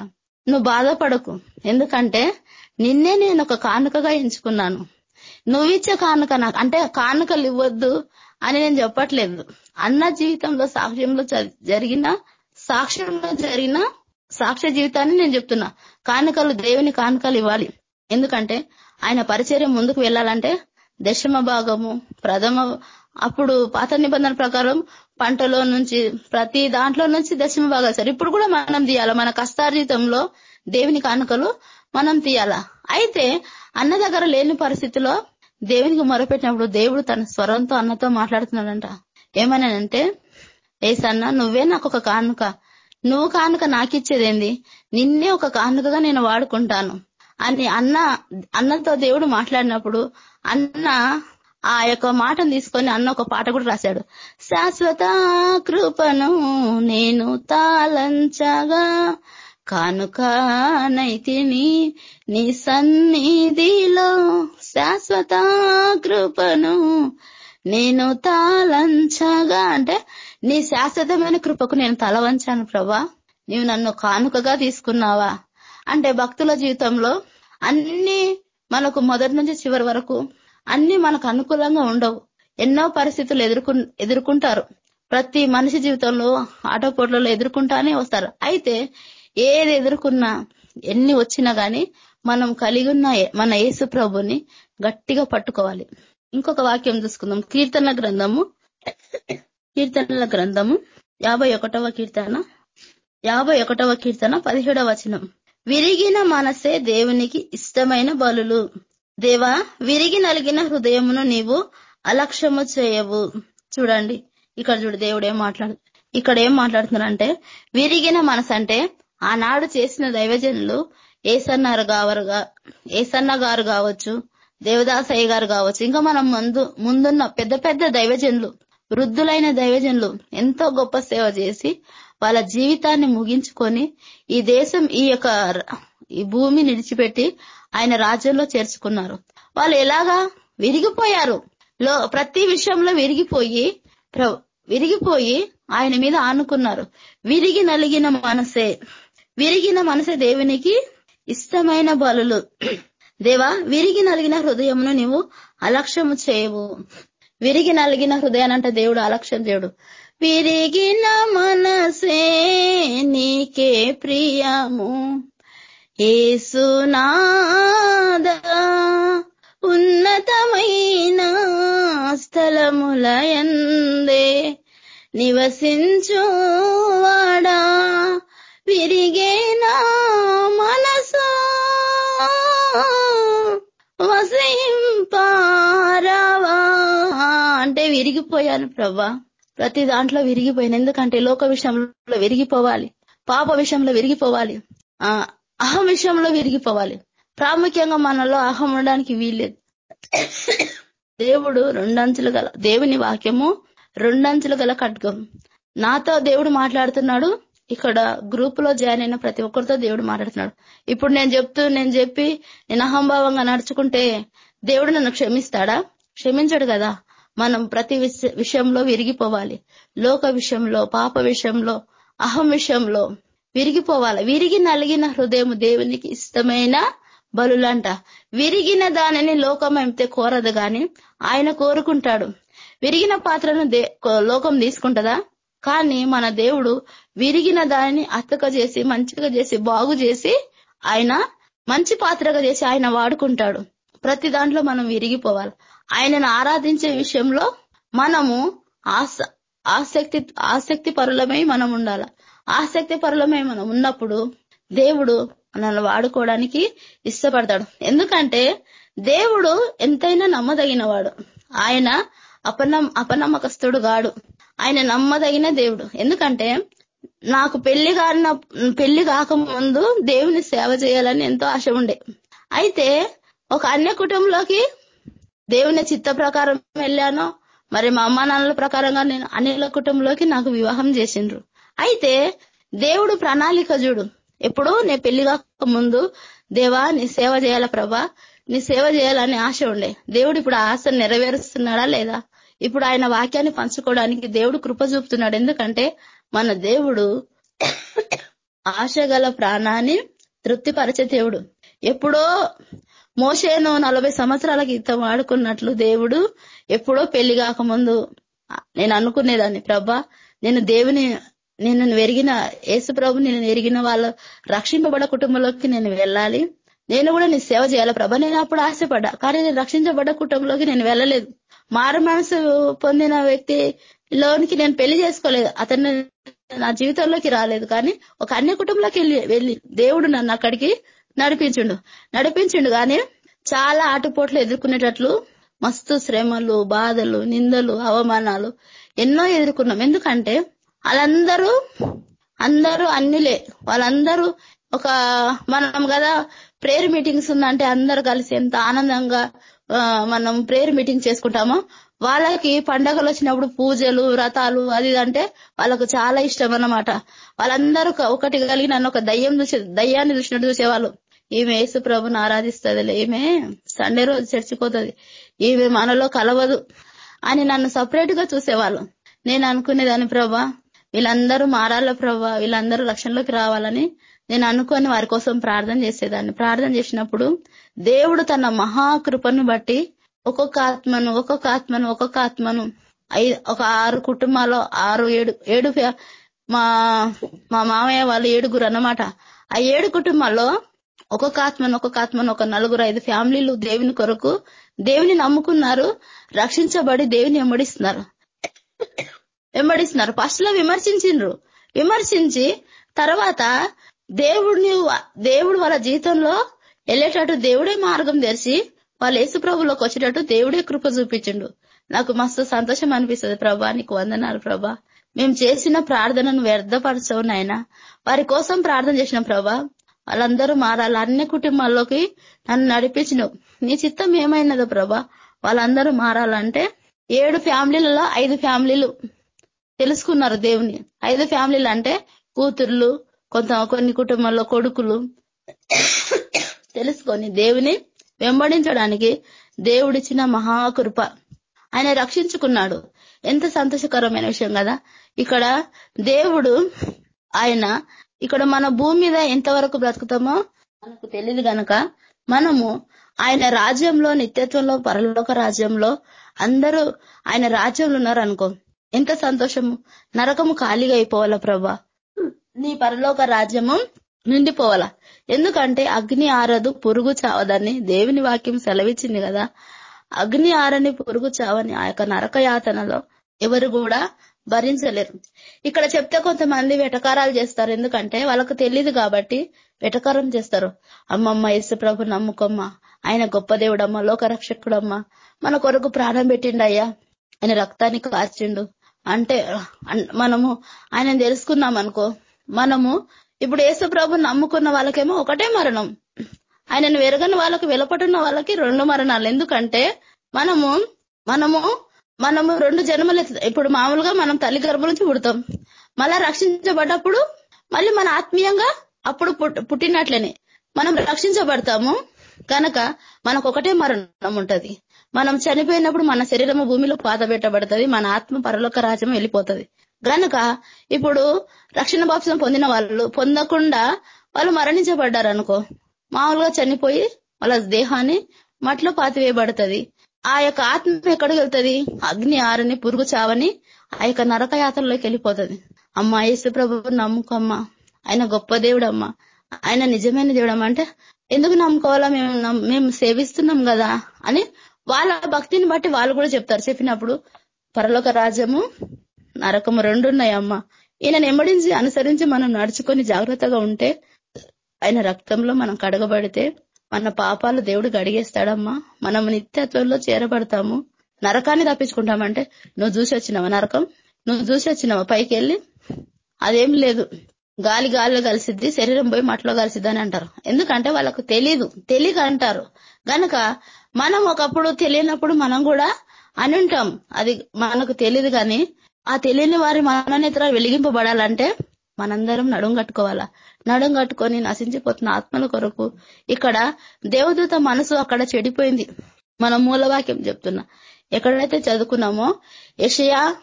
నువ్వు బాధపడకు. ఎందుకంటే నిన్నే నేను ఒక కానుకగా ఎంచుకున్నాను. నువ్విచ్చే కానుక నాకు అంటే కానుకలు ఇవ్వద్దు అని నేను చెప్పట్లేదు. అన్న జీవితంలో సాక్ష్యంలో జరిగిన సాక్ష్యంలో జరిగిన సాక్ష్య జీవితాన్ని నేను చెప్తున్నా. కానుకలు దేవుని కానుకలు ఇవ్వాలి. ఎందుకంటే ఆయన పరిచర్య ముందుకు వెళ్ళాలంటే దశమ భాగము ప్రథమ అప్పుడు పాత నిబంధన ప్రకారం పంటలో నుంచి ప్రతి దాంట్లో నుంచి దశమ భాగాలు సార్. ఇప్పుడు కూడా మనం తీయాలి. మన కష్టార్జితంలో దేవుని కానుకలు మనం తీయాల? అయితే అన్న దగ్గర లేని పరిస్థితిలో దేవునికి మొరపెట్టినప్పుడు దేవుడు తన స్వరంతో అన్నతో మాట్లాడుతున్నాడంట. ఏమనంటే ఏసన్న నువ్వే నాకు ఒక కానుక. నువ్వు కానుక నాకిచ్చేదేంది? నిన్నే ఒక కానుకగా నేను వాడుకుంటాను. అని అన్న అన్నతో దేవుడు మాట్లాడినప్పుడు అన్న ఆ యొక్క మాటను తీసుకొని అన్న ఒక పాట కూడా రాశాడు. శాశ్వత కృపను నేను తాళంచగా కానుకనైతిని నీ సన్నిధిలో శాశ్వత కృపను నేను తలంచగా అంటే నీ శాశ్వతమైన కృపకు నేను తలవంచాను ప్రభా. నీవు నన్ను కానుకగా తీసుకున్నావా? అంటే భక్తుల జీవితంలో అన్ని మనకు మొదటి నుంచి చివరి వరకు అన్ని మనకు అనుకూలంగా ఉండవు. ఎన్నో పరిస్థితులు ఎదుర్కొ ఎదుర్కొంటారు. ప్రతి మనిషి జీవితంలో ఆటోపోట్లలో ఎదుర్కొంటానే వస్తారు. అయితే ఏది ఎదుర్కొన్నా ఎన్ని వచ్చినా గాని మనం కలిగి ఉన్న మన యేసు ప్రభుని గట్టిగా పట్టుకోవాలి. ఇంకొక వాక్యం చూసుకుందాం. కీర్తన గ్రంథము కీర్తనల గ్రంథము యాభై ఒకటవ కీర్తన యాభై ఒకటవ కీర్తన పదిహేడవ వచనం. విరిగిన మనసే దేవునికి ఇష్టమైన బలులు. దేవా విరిగి నలిగిన హృదయమును నీవు అలక్ష్యము చేయవు. చూడండి. ఇక్కడ చూడు దేవుడు ఏం మాట్లాడు ఇక్కడ ఏం మాట్లాడుతున్నారంటే విరిగిన మనసు అంటే ఆనాడు చేసిన దైవజనులు ఏసన్నారు గావరుగా ఏసన్న గారు కావచ్చు దేవదాసయ్య గారు కావచ్చు ఇంకా మనం ముందు ముందున్న పెద్ద పెద్ద దైవజనులు వృద్ధులైన దైవజనులు ఎంతో గొప్ప సేవ చేసి వాళ్ళ జీవితాన్ని ముగించుకొని ఈ దేశం ఈ యొక్క ఈ భూమి నిడిచిపెట్టి ఆయన రాజ్యంలో చేర్చుకున్నారు. వాళ్ళు ఎలాగా విరిగిపోయారు? లో ప్రతి విషయంలో విరిగిపోయి విరిగిపోయి ఆయన మీద ఆనుకున్నారు. విరిగి నలిగిన మనసే విరిగిన మనసే దేవునికి ఇష్టమైన బలులు. దేవా విరిగి నలిగిన హృదయమును నీవు అలక్ష్యము చేయవు. విరిగి నలిగిన హృదయానంట దేవుడు అలక్ష్యం చేయడు. విరిగిన మనసే నీకే ప్రియము. ఏసునాద ఉన్నతమైన స్థలములయందే నివసించువాడా. విరిగేనా మనసా వసింపారవా అంటే విరిగిపోయాను ప్రభా. ప్రతి దాంట్లో విరిగిపోయాను. ఎందుకంటే లోక విషయంలో విరిగిపోవాలి. పాప విషయంలో విరిగిపోవాలి. ఆ అహం విషయంలో విరిగిపోవాలి. ప్రాముఖ్యంగా మనలో అహం ఉండడానికి వీల్లేదు. దేవుడు రెండంచులు గల దేవుని వాక్యము రెండంచులు గల ఖడ్గం. నాతో దేవుడు మాట్లాడుతున్నాడు. ఇక్కడ గ్రూప్లో జాయిన్ అయిన ప్రతి ఒక్కరితో దేవుడు మాట్లాడుతున్నాడు. ఇప్పుడు నేను చెప్తూ నేను చెప్పి నేను అహంభావంగా నడుచుకుంటే దేవుడు నన్ను క్షమిస్తాడా? క్షమించడు కదా. మనం ప్రతి విషయంలో విరిగిపోవాలి. లోక విషయంలో పాప విషయంలో అహం విషయంలో విరిగిపోవాలి. విరిగి నలిగిన హృదయం దేవునికి ఇష్టమైన బలులంట. విరిగిన దానిని లోకం అయితే కోరదు గాని ఆయన కోరుకుంటాడు. విరిగిన పాత్రను లోకం తీసుకుంటదా? కానీ మన దేవుడు విరిగిన దానిని అతక చేసి మంచిగా చేసి బాగు చేసి ఆయన మంచి పాత్రగా చేసి ఆయన వాడుకుంటాడు. ప్రతి దాంట్లో మనం విరిగిపోవాలి. ఆయనను ఆరాధించే విషయంలో మనము ఆసక్తి ఆసక్తి పరులమై మనం ఉండాలి. ఆసక్తి పరులమై మనం ఉన్నప్పుడు దేవుడు మనల్ని వాడుకోవడానికి ఇష్టపడతాడు. ఎందుకంటే దేవుడు ఎంతైనా నమ్మదగినవాడు. ఆయన అపనమ్ అపనమ్మకస్తుడు గాడు. ఆయన నమ్మదగిన దేవుడు. ఎందుకంటే నాకు పెళ్ళి కాన పెళ్ళి కాకముందు దేవుని సేవ చేయాలని ఎంతో ఆశ ఉండే. అయితే ఒక అన్య కుటుంబంలోకి దేవుని చిత్త ప్రకారం వెళ్ళాను మరి మా అమ్మా నాన్నల ప్రకారంగా నేను అనిల కుటుంబంలోకి నాకు వివాహం చేసిండ్రు. అయితే దేవుడు ప్రణాళిక చూడు. ఎప్పుడు నేను పెళ్ళి కాక ముందు దేవా నీ సేవ చేయాల ప్రభా? నీ సేవ చేయాలని ఆశ ఉండే. దేవుడు ఇప్పుడు ఆశ నెరవేరుస్తున్నాడా లేదా? ఇప్పుడు ఆయన వాక్యాన్ని పంచుకోవడానికి దేవుడు కృప చూపుతున్నాడు. ఎందుకంటే మన దేవుడు ఆశ గల ప్రాణాన్ని తృప్తిపరిచే దేవుడు. ఎప్పుడో మోసేను నలభై సంవత్సరాల క్రితం ఆడుకున్నట్లు దేవుడు ఎప్పుడో పెళ్ళి కాకముందు నేను అనుకునేదాన్ని ప్రభా నేను దేవుని నేను వెరిగిన యేసు ప్రభు నేను ఎరిగిన వాళ్ళ రక్షింపబడ కుటుంబంలోకి నేను వెళ్ళాలి. నేను కూడా నీ సేవ చేయాలి. ప్రభా నేను అప్పుడు ఆశపడ్డా కానీ నేను రక్షించబడ్డ కుటుంబంలోకి నేను వెళ్ళలేదు. మారు మనసు పొందిన వ్యక్తి లోనికి నేను పెళ్ళి చేసుకోలేదు. అతను నా జీవితంలోకి రాలేదు. కానీ ఒక అన్య కుటుంబంలోకి వెళ్ళి వెళ్ళి దేవుడు నన్ను అక్కడికి నడిపించిండు. నడిపించిండు కానీ చాలా ఆటుపోట్లు ఎదుర్కొనేటట్లు మస్తు శ్రమలు బాధలు నిందలు అవమానాలు ఎన్నో ఎదుర్కొన్నాం. ఎందుకంటే వాళ్ళందరూ అందరూ అన్నిలే వాళ్ళందరూ ఒక మనం కదా ప్రేయర్ మీటింగ్స్ ఉందంటే అందరు కలిసి ఎంత ఆనందంగా మనం ప్రేయర్ మీటింగ్ చేసుకుంటామో? వాళ్ళకి పండగలు వచ్చినప్పుడు పూజలు వ్రతాలు అది అంటే వాళ్ళకు చాలా ఇష్టం అన్నమాట. వాళ్ళందరూ ఒకటి కలిగి నన్ను ఒక దయ్యం చూసే దయ్యాన్ని చూసినట్టు చూసేవాళ్ళు. ఈమె యేసు ప్రభుని ఆరాధిస్తుంది ఈమె సండే రోజు చర్చిపోతుంది ఈమె మనలో కలవదు అని నన్ను సపరేట్గా చూసేవాళ్ళు. నేను అనుకునేదాన్ని ప్రభా వీళ్ళందరూ మారాల ప్రభా? వీళ్ళందరూ రక్షణలోకి రావాలని నేను అనుకొని వారి కోసం ప్రార్థన చేసేదాన్ని. ప్రార్థన చేసినప్పుడు దేవుడు తన మహాకృపను బట్టి ఒక్కొక్క ఆత్మను ఒక్కొక్క ఆత్మను ఒక్కొక్క ఆత్మను ఐదు ఒక ఆరు కుటుంబాలు ఆరు ఏడు ఏడు మా మా మామయ్య వాళ్ళు ఏడుగురు అన్నమాట. ఆ ఏడు కుటుంబాల్లో ఒక్కొక్క ఆత్మను ఒక్కొక్క ఆత్మను ఒక నలుగురు ఐదు ఫ్యామిలీలు దేవుని కొరకు దేవుని నమ్ముకున్నారు. రక్షించబడి దేవుని వెంబడిస్తున్నారు. వెంబడిస్తున్నారు. ఫస్ట్లో విమర్శించిండ్రు. విమర్శించి తర్వాత దేవుడిని దేవుడు వాళ్ళ జీవితంలో వెళ్ళేటట్టు దేవుడే మార్గం తెరిచి వాళ్ళు యేసు ప్రభులోకి వచ్చేటట్టు దేవుడే కృప చూపించిండు. నాకు మస్తు సంతోషం అనిపిస్తుంది ప్రభా నీకు వందనాలు ప్రభా. మేము చేసిన ప్రార్థనను వ్యర్థపరచవు నాయన. వారి కోసం ప్రార్థన చేసిన ప్రభా. వాళ్ళందరూ మారాలి. అన్ని కుటుంబాల్లోకి నన్ను నడిపించినవు. నీ చిత్తం ఏమైనదో ప్రభా వాళ్ళందరూ మారాలంటే ఏడు ఫ్యామిలీలలో ఐదు ఫ్యామిలీలు తెలుసుకున్నారు దేవుని. ఐదు ఫ్యామిలీలు అంటే కూతుర్లు కొంత కొన్ని కుటుంబంలో కొడుకులు తెలుసుకొని దేవుని వెంబడించడానికి దేవుడిచ్చిన మహాకృప. ఆయన రక్షించుకున్నాడు. ఎంత సంతోషకరమైన విషయం కదా. ఇక్కడ దేవుడు ఆయన ఇక్కడ మన భూమి మీద ఎంతవరకు బ్రతుకుతామో మనకు తెలియదు గనక మనము ఆయన రాజ్యంలో నిత్యత్వంలో పరలోక రాజ్యంలో అందరూ ఆయన రాజ్యంలో ఉన్నారు అనుకో ఎంత సంతోషము. నరకము ఖాళీగా అయిపోవాలా ప్రభా? నీ పరలోక రాజ్యము నిండిపోవాలా? ఎందుకంటే అగ్ని ఆరదు పురుగు చావదని దేవుని వాక్యం సెలవిచ్చింది కదా. అగ్ని ఆరని పురుగు చావని ఆ యొక్క నరక యాతనలో ఎవరు కూడా భరించలేరు. ఇక్కడ చెప్తే కొంతమంది వెటకారాలు చేస్తారు. ఎందుకంటే వాళ్ళకు తెలియదు కాబట్టి వెటకారం చేస్తారు. అమ్మమ్మ యేసు ప్రభు నమ్ముకోమ్మ. ఆయన గొప్ప దేవుడమ్మ లోకరక్షకుడమ్మ మన కొరకు ప్రాణం పెట్టిండయ్యా ఆయన రక్తాన్ని కాచిండు. అంటే మనము ఆయన తెలుసుకున్నాం అనుకో మనము ఇప్పుడు యేసు ప్రభు నమ్ముకున్న వాళ్ళకేమో ఒకటే మరణం. ఆయనను వెరగని వాళ్ళకి వెలపటున్న వాళ్ళకి రెండు మరణాలు. ఎందుకంటే మనము మనము మనము రెండు జన్మలు ఇప్పుడు మామూలుగా మనం తల్లి గర్భం నుంచి పుడతాం. మళ్ళా రక్షించబడ్డప్పుడు మళ్ళీ మన ఆత్మీయంగా అప్పుడు పుట్టినట్లనే మనం రక్షించబడతాము. కనుక మనకు ఒకటే మరణం ఉంటుంది. మనం చనిపోయినప్పుడు మన శరీరము భూమిలో పాత పెట్టబడుతుంది మన ఆత్మ పరలోక రాజ్యం వెళ్ళిపోతుంది. గనక ఇప్పుడు రక్షణ బాప్సం పొందిన వాళ్ళు పొందకుండా వాళ్ళు మరణించబడ్డారు అనుకో మామూలుగా చనిపోయి వాళ్ళ దేహాన్ని మట్లో పాతివేయబడుతుంది. ఆ యొక్క ఆత్మ ఎక్కడికి వెళ్తుంది? అగ్ని ఆరని పురుగు చావని ఆ యొక్క నరక యాత్రలోకి వెళ్ళిపోతుంది. అమ్మ యేసు ప్రభు నమ్ముకమ్మ. ఆయన గొప్ప దేవుడమ్మ. ఆయన నిజమైన దేవుడమ్మ. అంటే ఎందుకు నమ్ముకోవాలా? మేము మేము సేవిస్తున్నాం కదా అని వాళ్ళ భక్తిని బట్టి వాళ్ళు కూడా చెప్తారు. చెప్పినప్పుడు పరలోక రాజ్యము నరకము రెండు ఉన్నాయమ్మా ఈయన ఎమ్మడించి అనుసరించి మనం నడుచుకొని జాగ్రత్తగా ఉంటే ఆయన రక్తంలో మనం కడగబడితే మన పాపాలు దేవుడు గడిగేస్తాడమ్మా మనం నిత్యత్వంలో చేరబడతాము. నరకాన్ని తప్పించుకుంటామంటే నువ్వు చూసి వచ్చినావా నరకం? నువ్వు చూసి వచ్చినావా పైకి వెళ్ళి అదేం లేదు. గాలి గాలిలో కలిసిద్ది శరీరం పోయి మట్లో కలిసిద్ది అని అంటారు. ఎందుకంటే వాళ్ళకు తెలీదు. తెలియక అంటారు. గనక మనం ఒకప్పుడు తెలియనప్పుడు మనం కూడా అని ఉంటాం అది మనకు తెలియదు కానీ ఆ తెలియని వారి మననేతర వెలిగింపబడాలంటే మనందరం నడుం కట్టుకోవాలా? నడుం కట్టుకొని నశించిపోతున్న ఆత్మల కొరకు ఇక్కడ దేవదూత మనసు అక్కడ చెడిపోయింది. మనం మూలవాక్యం చెప్తున్నా. ఎక్కడైతే చదువుకున్నామో యషయా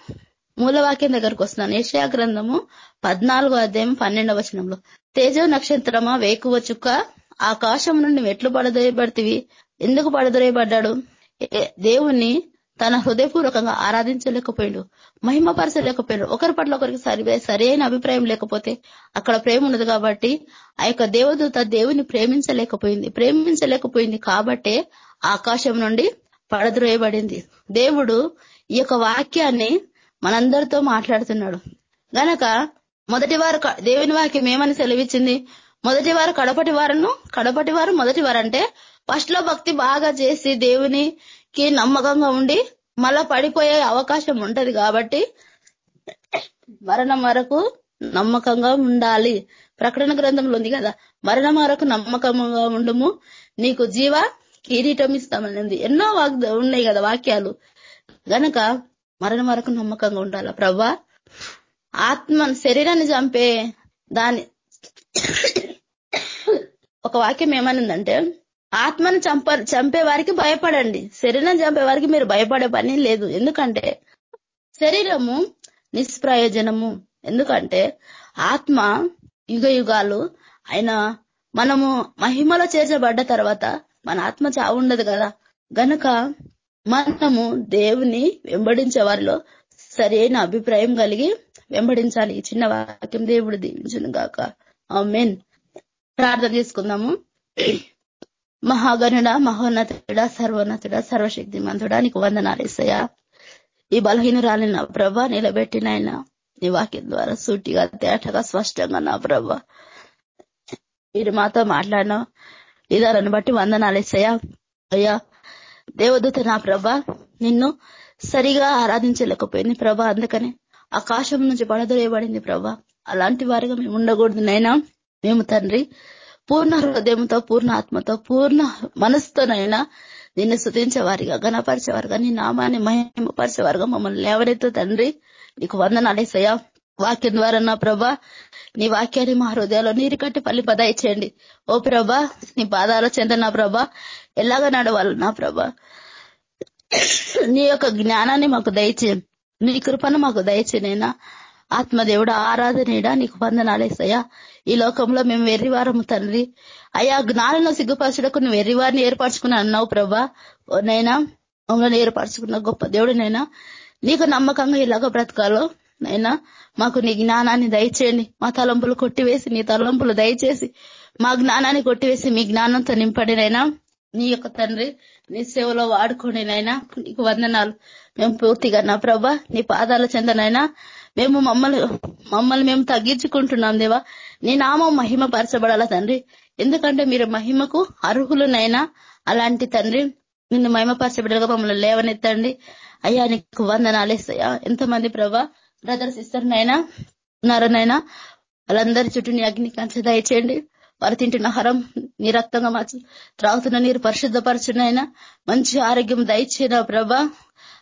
మూలవాక్యం దగ్గరకు వస్తున్నాను. యషయా గ్రంథము పద్నాలుగో అధ్యాయం పన్నెండవ వచనంలో. తేజో నక్షత్రమా వేకువ చుక్క ఆకాశం నుండి మెట్లు పడదోయబడితివి. ఎందుకు పడదోయబడ్డాడు? దేవుణ్ణి తన హృదయపూర్వకంగా ఆరాధించలేకపోయిండు మహిమపరచలేకపోయిండు. ఒకరి పట్ల ఒకరికి సరి సరైన అభిప్రాయం లేకపోతే అక్కడ ప్రేమ ఉన్నది కాబట్టి ఆ యొక్క దేవదూత దేవుని ప్రేమించలేకపోయింది. ప్రేమించలేకపోయింది కాబట్టే ఆకాశం నుండి పడద్రోయబడింది. దేవుడు ఈ యొక్క వాక్యాన్ని మనందరితో మాట్లాడుతున్నాడు. గనక మొదటి వారు దేవుని వాక్యం ఏమని సెలవిచ్చింది? మొదటి వారు కడపటి వారును కడపటి వారు మొదటి వారు అంటే ఫస్ట్లో భక్తి బాగా చేసి దేవుని కి నమ్మకంగా ఉండి మళ్ళా పడిపోయే అవకాశం ఉంటది కాబట్టి మరణం వరకు నమ్మకంగా ఉండాలి. ప్రకటన గ్రంథంలో ఉంది కదా మరణం వరకు నమ్మకంగా ఉండము. నీకు జీవ కిరీటం ఇస్తామని ఎన్నో ఉన్నాయి కదా వాక్యాలు. గనక మరణం వరకు నమ్మకంగా ఉండాల ప్రభా ఆత్మ శరీరాన్ని చంపే దాని ఒక వాక్యం ఏమనిందంటే ఆత్మను చంప చంపే వారికి భయపడండి. శరీరం చంపే వారికి మీరు భయపడే పని లేదు. ఎందుకంటే శరీరము నిష్ప్రయోజనము. ఎందుకంటే ఆత్మ యుగ యుగాలు ఆయన మనము మహిమలో చేర్చబడ్డ తర్వాత మన ఆత్మ చావుండదు కదా. గనక మనము దేవుని వెంబడించే వారిలో సరైన అభిప్రాయం కలిగి వెంబడించాలి. ఈ చిన్న వాక్యం దేవుడు దీవించును గాక. మెయిన్ ప్రార్థన చేసుకుందాము. మహాగణుడ మహోన్నతుడ సర్వోన్నతుడ సర్వశక్తి మంతుడా నీకు వందనాలేసయ్యా ఈ బలహీనురాలి నా ప్రభ నిలబెట్టినైనా నీ వాక్యం ద్వారా సూటిగా తేటగా స్పష్టంగా నా ప్రభ. మీరు మాతో మాట్లాడిన విధాలను బట్టి వందనాలేసయ్యా అయ్యా దేవదూత నా ప్రభ నిన్ను సరిగా ఆరాధించలేకపోయింది ప్రభ అందుకనే ఆకాశం నుంచి పడదొరేయబడింది ప్రభ. అలాంటి వారిగా మేము ఉండకూడదు నైనా మేము తండ్రి పూర్ణ హృదయంతో పూర్ణ ఆత్మతో పూర్ణ మనసుతోనైనా నిన్ను స్థుతించేవారిగా గణపరిచేవారుగా నీ నామాన్ని మహిమపరిచేవారుగా మమ్మల్ని లేవనెత్తు తండ్రి. నీకు వందనాలేసయ్యా వాక్యం ద్వారా నా ప్రభా నీ వాక్యాన్ని మా హృదయాల్లో నీరు కట్టి పల్లి పదాయి చేయండి. ఓ ప్రభా నీ పాదాల చెంద నా ప్రభా ఎలాగ నడవాలి నా ప్రభా. నీ యొక్క జ్ఞానాన్ని మాకు దయచే నీ కృపను మాకు దయచేనైనా ఆత్మదేవుడు ఆరాధనేడా నీకు వందనాలేసయ్యా ఈ లోకంలో మేము వెర్రివారము తండ్రి. అయ్యా జ్ఞానంలో సిగ్గుపరచుటకు నువ్వు వెర్రివారిని ఏర్పరచుకుని అన్నావు ప్రభా. నైనా మమ్మల్ని ఏర్పరచుకున్న గొప్ప దేవుడినైనా నీకు నమ్మకంగా ఇలాగ బ్రతకాలో నైనా. మాకు నీ జ్ఞానాన్ని దయచేయండి. మా తలంపులు కొట్టివేసి నీ తలంపులు దయచేసి మా జ్ఞానాన్ని కొట్టివేసి మీ జ్ఞానంతో నింపడినైనా నీ యొక్క తండ్రి నీ సేవలో వాడుకోండి నైనా. నీకు వందనాలు. మేము పూర్తిగా నా ప్రభా నీ పాదాల చెందనైనా మేము మమ్మల్ని మమ్మల్ని మేము తగ్గించుకుంటున్నాం దేవా. నీ నామం మహిమ పరచబడాల తండ్రి? ఎందుకంటే మీరు మహిమకు అర్హులునైనా అలాంటి తండ్రి నిన్ను మహిమపరచబడగా మమ్మల్ని లేవనెత్తండి. అయ్యా నీకు వందనాలేసయ్యా ఎంతమంది ప్రభా బ్రదర్ సిస్టర్ నైనా ఉన్నారనైనా వాళ్ళందరి చుట్టూ నీ అగ్ని కంచె దయచేయండి. వారు తింటున్న హరం నీ రక్తంగా మార్చు త్రాగుతున్న నీరు పరిశుద్ధపరచునైనా. మంచి ఆరోగ్యం దయచేన ప్రభా?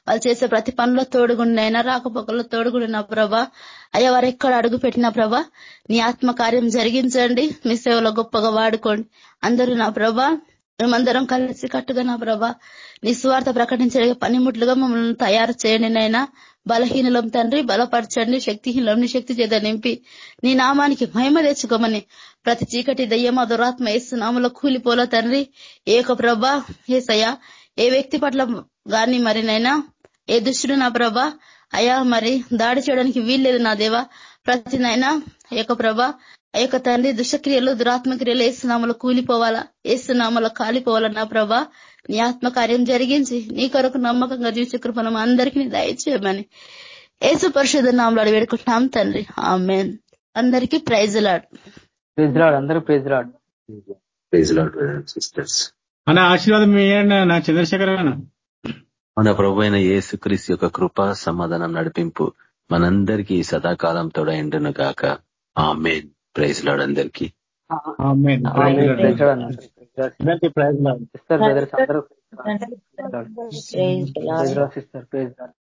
వాళ్ళు చేసే ప్రతి పనుల తోడుగుండినైనా రాకపోకల్లో తోడుగుండిన ప్రభా అయ్యా వారు ఎక్కడ అడుగు పెట్టిన ప్రభా నీ ఆత్మకార్యం జరిగించండి మీ సేవలో గొప్పగా వాడుకోండి. అందరూ నా ప్రభా మేమందరం కలిసి కట్టుగా నా ప్రభా నిస్వార్థ ప్రకటించడానికి ప్రకటించే పనిముట్లుగా మమ్మల్ని తయారు చేయండి నైనా బలహీనలం తండ్రి బలపరచండి శక్తిహీనం శక్తి చేత నింపి నీ నామానికి మహిమ తెచ్చుకోమని ప్రతి చీకటి దయ్యం దురాత్మ నామలో కూలిపోల తండ్రి. ఏక ప్రభా ఏసయ్య ఏ వ్యక్తి పట్ల గాని మరినైనా ఏ దుష్టుడు నా ప్రభా. అయా మరి దాడి చేయడానికి వీల్లేదు నా దేవా. ప్రతి నైనా ఏక ప్రభా యొక్క తండ్రి దుష్టక్రియలు దురాత్మక్రియలు ఏసునామలో కూలిపోవాలా? ఏసునామలో కాలిపోవాలా నా ప్రభా? నీ ఆత్మకార్యం జరిగించి నీ కొరకు నమ్మకంగా జీవించే కృపణం అందరికీ దయచేయమని ఏసు పరిషత్ నామలు వేడుకుంటున్నాం తండ్రి. ఆమెన్. అందరికీ ప్రైజ్ లాడ్. ప్రైజ్ లాడ్ అందరూ praise lord. Praise lord sisters. అన్న ఆశీర్వాదం నా చంద్రశేఖర్ మన ప్రభు అయిన యేసుక్రీస్తు యొక్క కృప సమాధానం నడిపింపు మనందరికీ సదాకాలం తోడైండును గాక. ఆ మెయిన్ ప్రైజ్ లాడ్ అందరికీ. Praise lord.